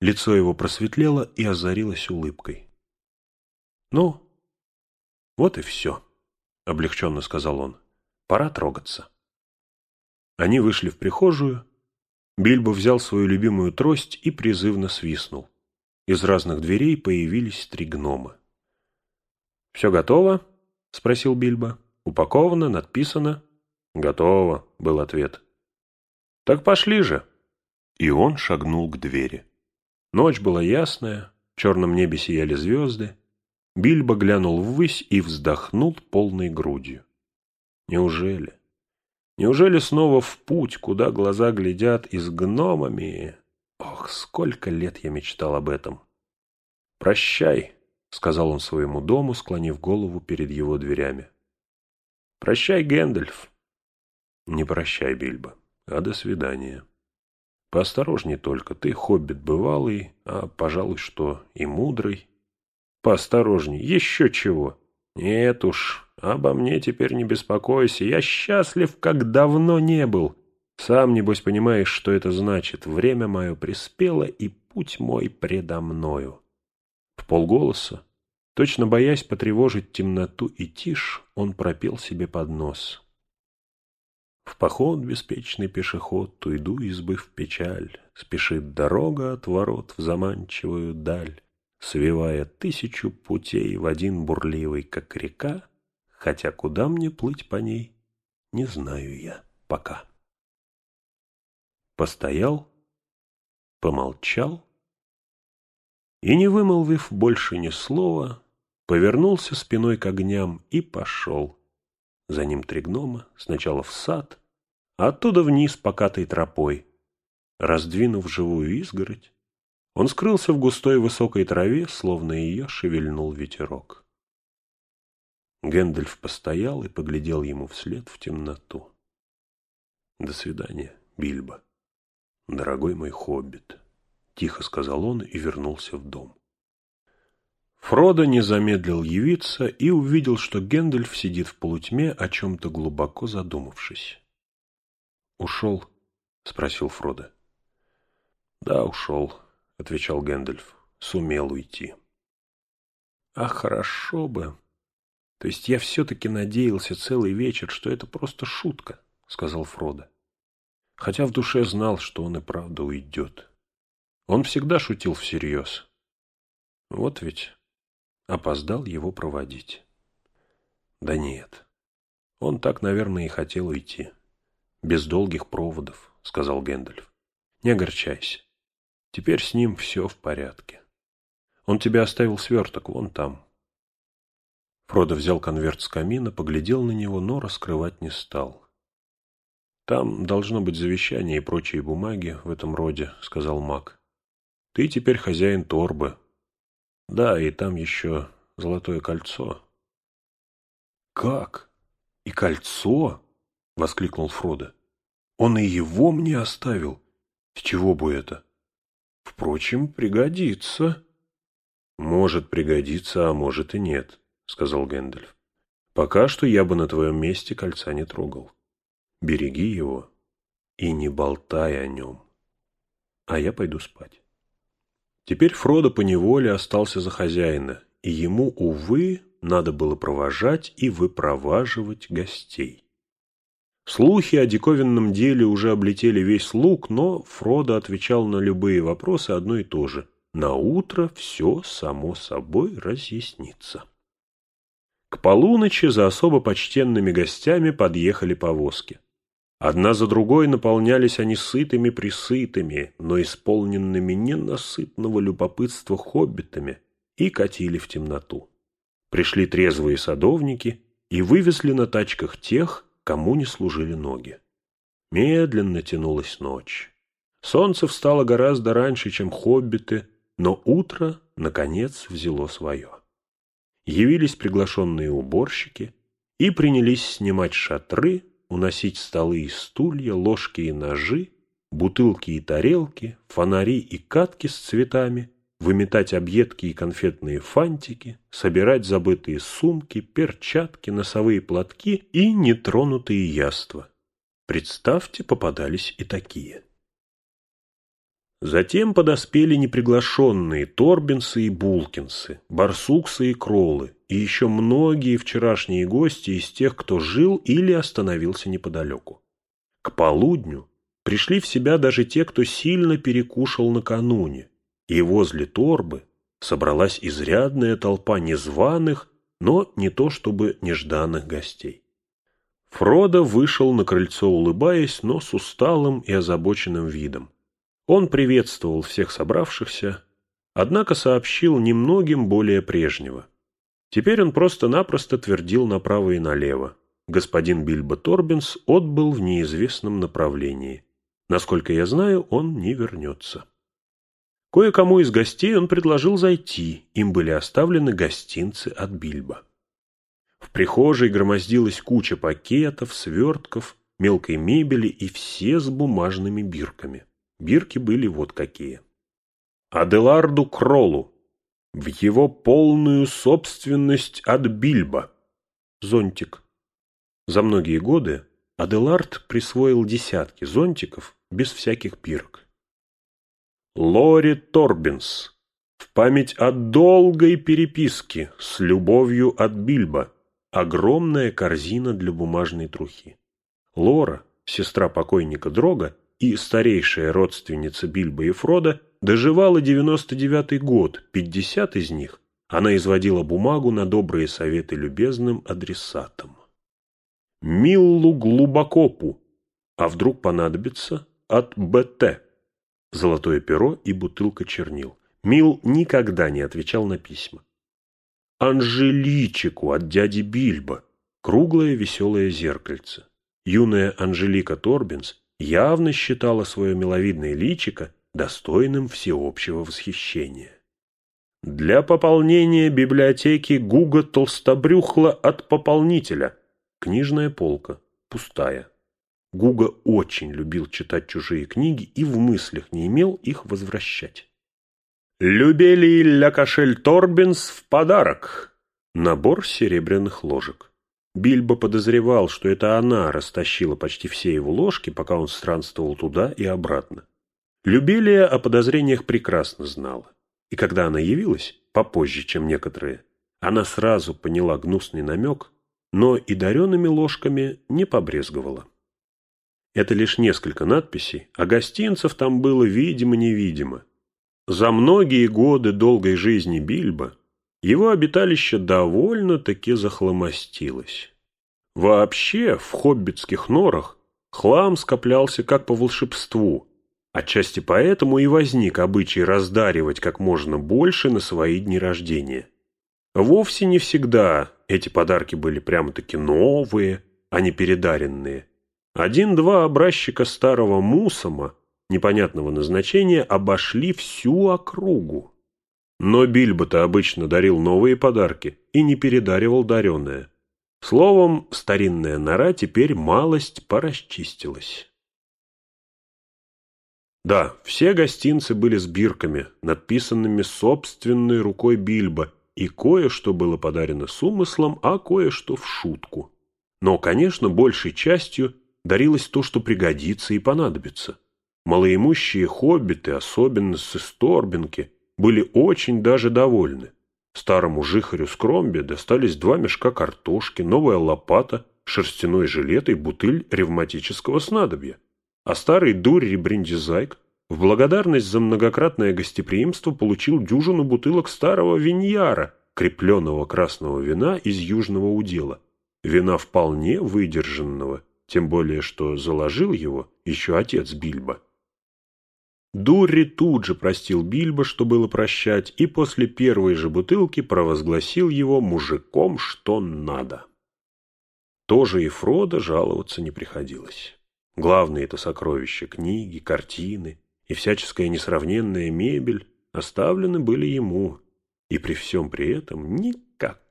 Speaker 2: лицо его просветлело и озарилось улыбкой. «Ну, вот и все», — облегченно сказал он. «Пора трогаться». Они вышли в прихожую, Бильбо взял свою любимую трость и призывно свистнул. Из разных дверей появились три гнома. «Все готово?» — спросил Бильбо. «Упаковано, надписано?» «Готово», — был ответ. «Так пошли же!» И он шагнул к двери. Ночь была ясная, в черном небе сияли звезды. Бильбо глянул ввысь и вздохнул полной грудью. Неужели? Неужели снова в путь, куда глаза глядят и с гномами? Ох, сколько лет я мечтал об этом. «Прощай», — сказал он своему дому, склонив голову перед его дверями. «Прощай, Гэндальф». «Не прощай, Бильбо, а до свидания. Поосторожней только, ты хоббит бывалый, а, пожалуй, что и мудрый. Поосторожней, еще чего. Нет уж, обо мне теперь не беспокойся, я счастлив, как давно не был. Сам, небось, понимаешь, что это значит. Время мое приспело, и путь мой предо мною. В полголоса, точно боясь потревожить темноту и тишь, он пропел себе под нос. В поход беспечный пешеход, уйду избы в печаль, Спешит дорога от ворот в заманчивую даль, Свивая тысячу путей в один бурливый, как река, Хотя куда мне плыть по ней, не знаю я пока. Постоял, помолчал и, не вымолвив больше ни слова, повернулся спиной к огням и пошел. За ним три гнома, сначала в сад, а оттуда вниз покатой тропой. Раздвинув живую изгородь, он скрылся в густой высокой траве, словно ее шевельнул ветерок. Гэндальф постоял и поглядел ему вслед в темноту. «До свидания, Бильбо, дорогой мой хоббит», — тихо сказал он и вернулся в дом. Фродо не замедлил явиться и увидел, что Гэндальф сидит в полутьме, о чем-то глубоко задумавшись. «Ушел?» — спросил Фродо. «Да, ушел», — отвечал Гэндальф. «Сумел уйти». «А хорошо бы. То есть я все-таки надеялся целый вечер, что это просто шутка», — сказал Фродо. Хотя в душе знал, что он и правда уйдет. Он всегда шутил всерьез. Вот ведь опоздал его проводить. Да нет, он так, наверное, и хотел уйти. Без долгих проводов, сказал Гэндальф. Не огорчайся. Теперь с ним все в порядке. Он тебе оставил сверток вон там. Фродо взял конверт с камина, поглядел на него, но раскрывать не стал. «Там должно быть завещание и прочие бумаги в этом роде», — сказал маг. «Ты теперь хозяин торбы. Да, и там еще золотое кольцо». «Как? И кольцо?» — воскликнул Фродо. «Он и его мне оставил. С чего бы это?» «Впрочем, пригодится». «Может пригодиться, а может и нет», — сказал Гэндальф. «Пока что я бы на твоем месте кольца не трогал. Береги его и не болтай о нем. А я пойду спать». Теперь Фродо поневоле остался за хозяина, и ему, увы, надо было провожать и выпроваживать гостей. Слухи о диковинном деле уже облетели весь луг, но Фродо отвечал на любые вопросы одно и то же. На утро все само собой разъяснится. К полуночи за особо почтенными гостями подъехали повозки. Одна за другой наполнялись они сытыми-присытыми, но исполненными ненасытного любопытства хоббитами и катили в темноту. Пришли трезвые садовники и вывезли на тачках тех, кому не служили ноги. Медленно тянулась ночь. Солнце встало гораздо раньше, чем хоббиты, но утро, наконец, взяло свое. Явились приглашенные уборщики и принялись снимать шатры, уносить столы и стулья, ложки и ножи, бутылки и тарелки, фонари и катки с цветами, выметать объедки и конфетные фантики, собирать забытые сумки, перчатки, носовые платки и нетронутые яства. Представьте, попадались и такие. Затем подоспели неприглашенные Торбинсы и Булкинсы, Барсуксы и Кролы, и еще многие вчерашние гости из тех, кто жил или остановился неподалеку. К полудню пришли в себя даже те, кто сильно перекушал накануне, и возле торбы собралась изрядная толпа незваных, но не то чтобы нежданных гостей. Фродо вышел на крыльцо, улыбаясь, но с усталым и озабоченным видом. Он приветствовал всех собравшихся, однако сообщил немногим более прежнего. Теперь он просто-напросто твердил направо и налево. Господин Бильбо Торбинс отбыл в неизвестном направлении. Насколько я знаю, он не вернется. Кое-кому из гостей он предложил зайти, им были оставлены гостинцы от Бильбо. В прихожей громоздилась куча пакетов, свертков, мелкой мебели и все с бумажными бирками. Бирки были вот какие. Аделарду Кролу, в его полную собственность от Бильбо. Зонтик. За многие годы Аделард присвоил десятки зонтиков без всяких пирок. Лори Торбинс. В память о долгой переписке с любовью от Бильбо. Огромная корзина для бумажной трухи. Лора, сестра покойника Дрога и старейшая родственница Бильбо и Фрода, доживала 99-й год, 50 из них она изводила бумагу на добрые советы любезным адресатам. Миллу Глубокопу, а вдруг понадобится от БТ. Золотое перо и бутылка чернил. Мил никогда не отвечал на письма. Анжеличику от дяди Бильбо. Круглое веселое зеркальце. Юная Анжелика Торбинс явно считала свое миловидное личико достойным всеобщего восхищения. Для пополнения библиотеки Гуга Толстобрюхла от пополнителя – Книжная полка. Пустая. Гуга очень любил читать чужие книги и в мыслях не имел их возвращать. «Любели ля кошель Торбинс в подарок!» Набор серебряных ложек. Бильбо подозревал, что это она растащила почти все его ложки, пока он странствовал туда и обратно. Любелия о подозрениях прекрасно знала. И когда она явилась, попозже, чем некоторые, она сразу поняла гнусный намек но и даренными ложками не побрезговала. Это лишь несколько надписей, а гостинцев там было видимо-невидимо. За многие годы долгой жизни Бильбо его обиталище довольно-таки захламостилось. Вообще в хоббитских норах хлам скоплялся как по волшебству, отчасти поэтому и возник обычай раздаривать как можно больше на свои дни рождения. Вовсе не всегда эти подарки были прямо-таки новые, а не передаренные. Один-два образчика старого мусома, непонятного назначения, обошли всю округу. Но Бильбо-то обычно дарил новые подарки и не передаривал даренное. Словом, старинная нора теперь малость порасчистилась. Да, все гостинцы были с бирками, надписанными собственной рукой Бильбо, и кое-что было подарено с умыслом, а кое-что в шутку. Но, конечно, большей частью дарилось то, что пригодится и понадобится. Малоимущие хоббиты, особенно с Исторбинки, были очень даже довольны. Старому жихарю Скромбе достались два мешка картошки, новая лопата, шерстяной жилет и бутыль ревматического снадобья. А старый дурри Бриндизайк в благодарность за многократное гостеприимство получил дюжину бутылок старого виньяра, крепленного красного вина из южного удела. Вина вполне выдержанного, тем более что заложил его еще отец Бильбо. Дурри тут же простил Бильбо, что было прощать, и после первой же бутылки провозгласил его мужиком, что надо. Тоже и Фродо жаловаться не приходилось. Главное это сокровища, книги, картины, и всяческая несравненная мебель оставлены были ему, и при всем при этом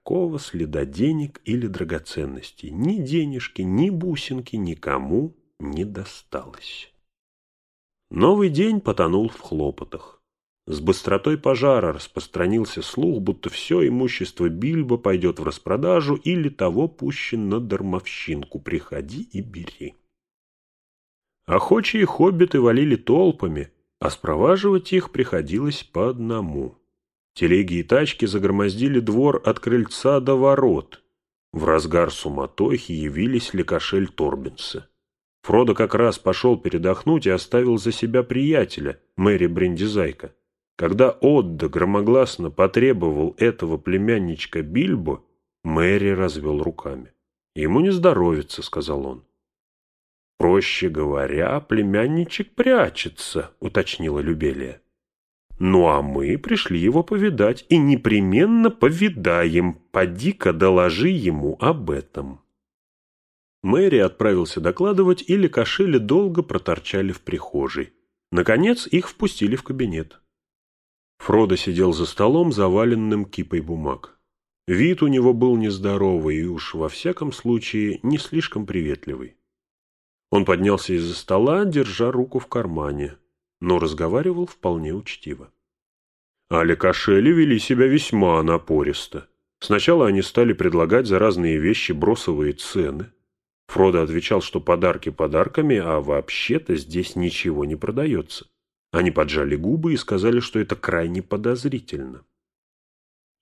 Speaker 2: никакого следа денег или драгоценностей, ни денежки, ни бусинки никому не досталось. Новый день потонул в хлопотах. С быстротой пожара распространился слух, будто все имущество Бильбо пойдет в распродажу или того пущен на дармовщинку. Приходи и бери. Охочие хоббиты валили толпами, а спроваживать их приходилось по одному. Телеги и тачки загромоздили двор от крыльца до ворот. В разгар суматохи явились Лекошель Торбинса. Фродо как раз пошел передохнуть и оставил за себя приятеля, Мэри Брендизайка. Когда Отда громогласно потребовал этого племянничка Бильбо, Мэри развел руками. «Ему не здоровится», — сказал он. «Проще говоря, племянничек прячется», — уточнила Любелия. «Ну а мы пришли его повидать и непременно повидаем. Поди-ка доложи ему об этом». Мэри отправился докладывать, и Лекашели долго проторчали в прихожей. Наконец их впустили в кабинет. Фродо сидел за столом, заваленным кипой бумаг. Вид у него был нездоровый и уж во всяком случае не слишком приветливый. Он поднялся из-за стола, держа руку в кармане, но разговаривал вполне учтиво. Аликашели вели себя весьма напористо. Сначала они стали предлагать за разные вещи бросовые цены.
Speaker 1: Фродо отвечал, что подарки подарками, а вообще-то здесь ничего не продается. Они поджали губы и сказали, что это крайне подозрительно.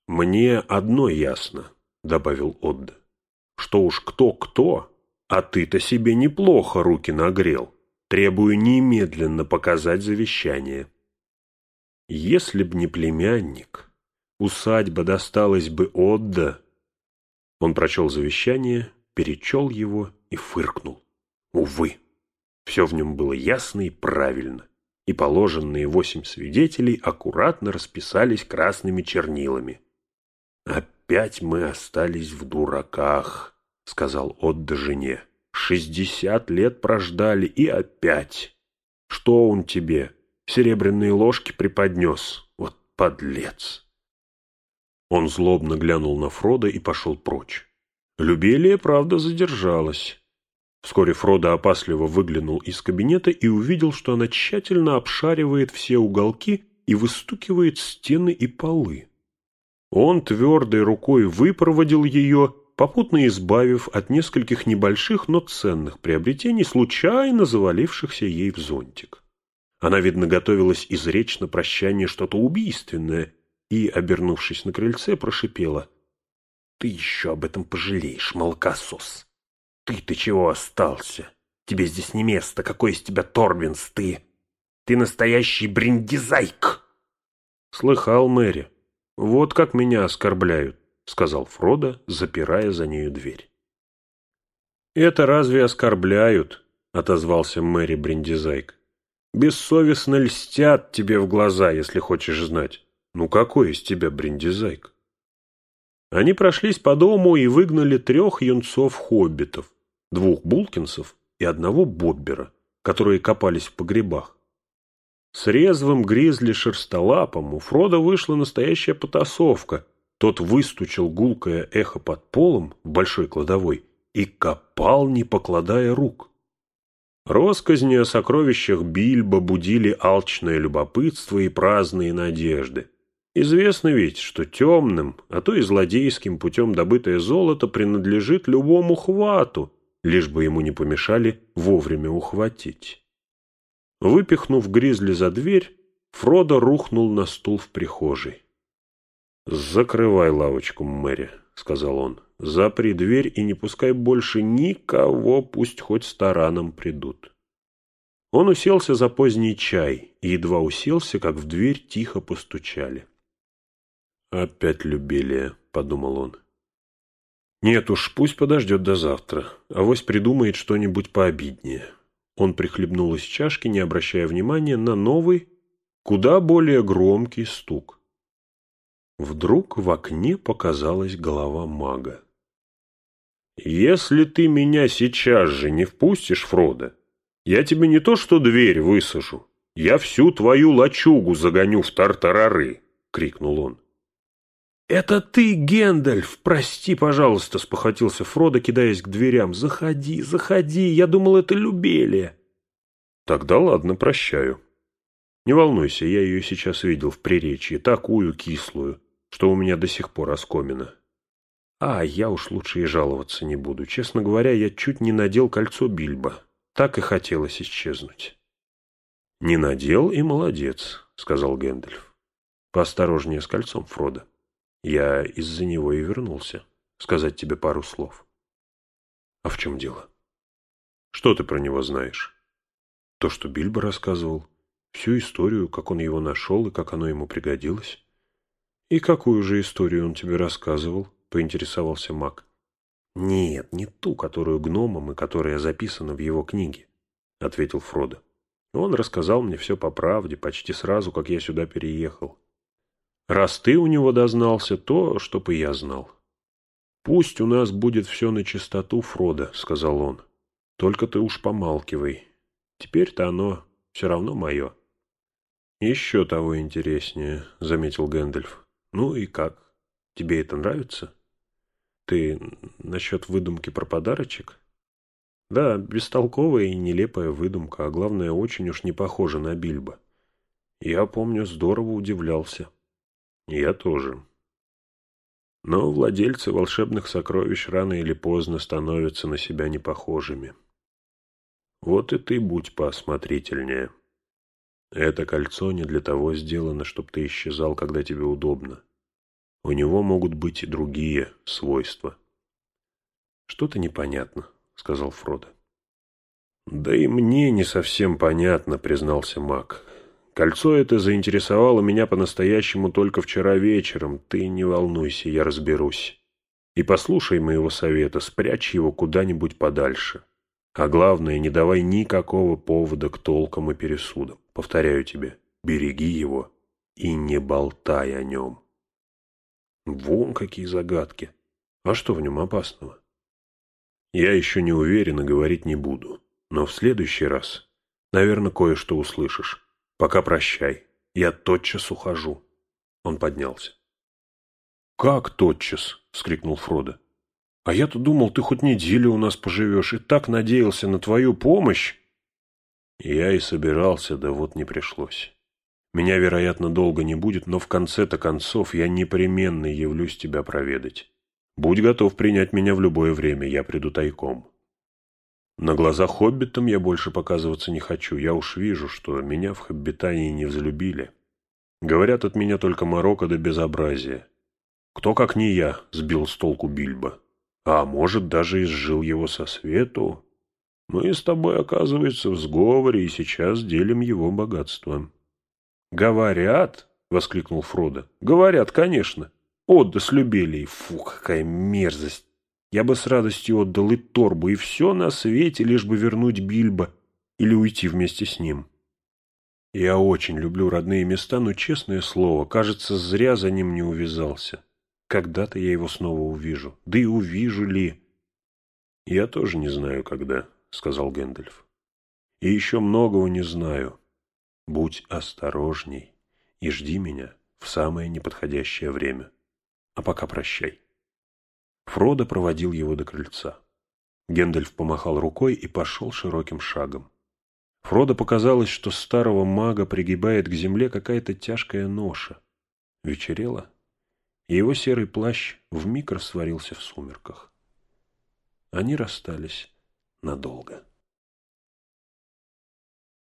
Speaker 1: «Мне одно ясно», — добавил Отда, — «что уж кто-кто, а ты-то себе неплохо руки нагрел. Требую немедленно показать завещание». Если б не племянник, усадьба досталась бы Отда. Он прочел завещание, перечел его и фыркнул. Увы, все в нем было ясно и правильно, и положенные восемь свидетелей аккуратно расписались красными чернилами. «Опять мы остались в дураках», — сказал Отда жене. «Шестьдесят лет прождали, и опять. Что он тебе, серебряные ложки преподнес? Вот подлец!» Он злобно глянул на Фрода и пошел прочь. Любелия, правда, задержалась. Вскоре Фродо опасливо выглянул из кабинета и увидел, что она тщательно обшаривает все уголки и выстукивает стены и полы. Он твердой рукой выпроводил ее, попутно избавив от нескольких небольших, но ценных приобретений, случайно завалившихся ей в зонтик. Она, видно, готовилась изречь на прощание что-то убийственное и, обернувшись на крыльце, прошипела. — Ты еще об этом пожалеешь, молокосос! Ты-то чего остался? Тебе здесь не место. Какой из тебя Торбинс ты? Ты настоящий бриндизайк. Слыхал, Мэри. Вот как меня оскорбляют, сказал Фродо, запирая за нею дверь. Это разве оскорбляют? отозвался Мэри Бриндизайк. Бессовестно льстят тебе в глаза, если хочешь знать. Ну какой из тебя Бриндизайк? Они прошлись по дому и выгнали трех юнцов-хоббитов, двух Булкинсов и одного Боббера, которые копались в погребах. С резвым гризли шерстолапом у Фрода вышла настоящая потасовка. Тот выстучил гулкое эхо под полом в большой кладовой и копал, не покладая рук. Росказни о сокровищах Бильбо будили алчное любопытство и праздные надежды. Известно ведь, что темным, а то и злодейским путем добытое золото принадлежит любому хвату, лишь бы ему не помешали вовремя ухватить. Выпихнув Гризли за дверь, Фродо рухнул на стул в прихожей. «Закрывай лавочку, Мэри», — сказал он. «Запри дверь и не пускай больше никого, пусть хоть с тараном придут». Он уселся за поздний чай и едва уселся, как в дверь тихо постучали. «Опять любили», — подумал он. Нет уж, пусть подождет до завтра. Авось придумает что-нибудь пообиднее. Он прихлебнул из чашки, не обращая внимания на новый, куда более громкий стук. Вдруг в окне показалась голова мага. «Если ты меня сейчас же не впустишь, Фродо, я тебе не то что дверь высажу, я всю твою лачугу загоню в тартарары!» — крикнул он. «Это ты, Гендальф! Прости, пожалуйста!» — спохватился Фродо, кидаясь к дверям. «Заходи, заходи! Я думал, это Любелия!» «Тогда ладно, прощаю. Не волнуйся, я ее сейчас видел в приречье, такую кислую, что у меня до сих пор оскомина. А, я уж лучше и жаловаться не буду. Честно говоря, я чуть не надел кольцо Бильбо. Так и хотелось исчезнуть». «Не надел и молодец», — сказал Гэндальф. «Поосторожнее с кольцом, Фродо». Я из-за него и вернулся. Сказать тебе пару слов. А в чем дело? Что ты про него знаешь? То, что Бильбо рассказывал. Всю историю, как он его нашел и как оно ему пригодилось. И какую же историю он тебе рассказывал? Поинтересовался маг. Нет, не ту, которую гномом и которая записана в его книге, ответил Фродо. Он рассказал мне все по правде, почти сразу, как я сюда переехал. Раз ты у него дознался, то, чтоб и я знал. «Пусть у нас будет все на чистоту, Фродо», — сказал он. «Только ты уж помалкивай. Теперь-то оно все равно мое». «Еще того интереснее», — заметил Гэндальф. «Ну и как? Тебе это нравится?» «Ты насчет выдумки про подарочек?» «Да, бестолковая и нелепая выдумка, а главное, очень уж не похожа на Бильбо. Я помню, здорово удивлялся». Я тоже. Но владельцы волшебных сокровищ рано или поздно становятся на себя непохожими. Вот и ты будь поосмотрительнее. Это кольцо не для того сделано, чтобы ты исчезал, когда тебе удобно. У него могут быть и другие свойства.
Speaker 2: Что-то непонятно, сказал Фродо.
Speaker 1: Да и мне не совсем понятно, признался маг. Кольцо это заинтересовало меня по-настоящему только вчера вечером. Ты не волнуйся, я разберусь. И послушай моего совета, спрячь его куда-нибудь подальше. А главное, не давай никакого повода к толкам и пересудам. Повторяю тебе, береги его и не болтай о нем.
Speaker 2: Вон какие загадки. А что в нем опасного?
Speaker 1: Я еще не уверен и говорить не буду. Но в следующий раз, наверное, кое-что услышишь. Пока прощай. Я тотчас ухожу. Он поднялся.
Speaker 2: «Как тотчас?» — вскрикнул Фродо. «А я-то думал, ты хоть неделю у нас поживешь, и так надеялся на твою помощь».
Speaker 1: Я и собирался, да вот не пришлось. Меня, вероятно, долго не будет, но в конце-то концов я непременно явлюсь тебя проведать. Будь готов принять меня в любое время, я приду тайком. На глазах хоббитам я больше показываться не хочу. Я уж вижу, что меня в хоббитании не взлюбили. Говорят от меня только морока до безобразия. Кто, как не я, сбил с толку Бильбо. А может, даже изжил его со свету. Мы с тобой, оказывается, в сговоре и сейчас делим его богатство.
Speaker 2: «Говорят!» — воскликнул Фродо. «Говорят, конечно. Отда с Любелей. Фу, какая мерзость! Я бы с радостью отдал и торбу, и все на свете, лишь бы вернуть Бильбо или уйти вместе с ним. Я очень люблю родные места, но, честное слово, кажется, зря за ним не увязался. Когда-то я его снова увижу. Да и увижу ли?
Speaker 1: Я тоже не знаю, когда, — сказал Гэндальф. И еще многого не знаю. Будь осторожней и жди меня в самое неподходящее время. А пока прощай. Фродо проводил его до крыльца. Гендальф помахал рукой и пошел широким шагом. Фродо показалось, что старого мага пригибает к земле какая-то тяжкая ноша. Вечерело, и его серый плащ вмиг растворился в сумерках. Они расстались надолго.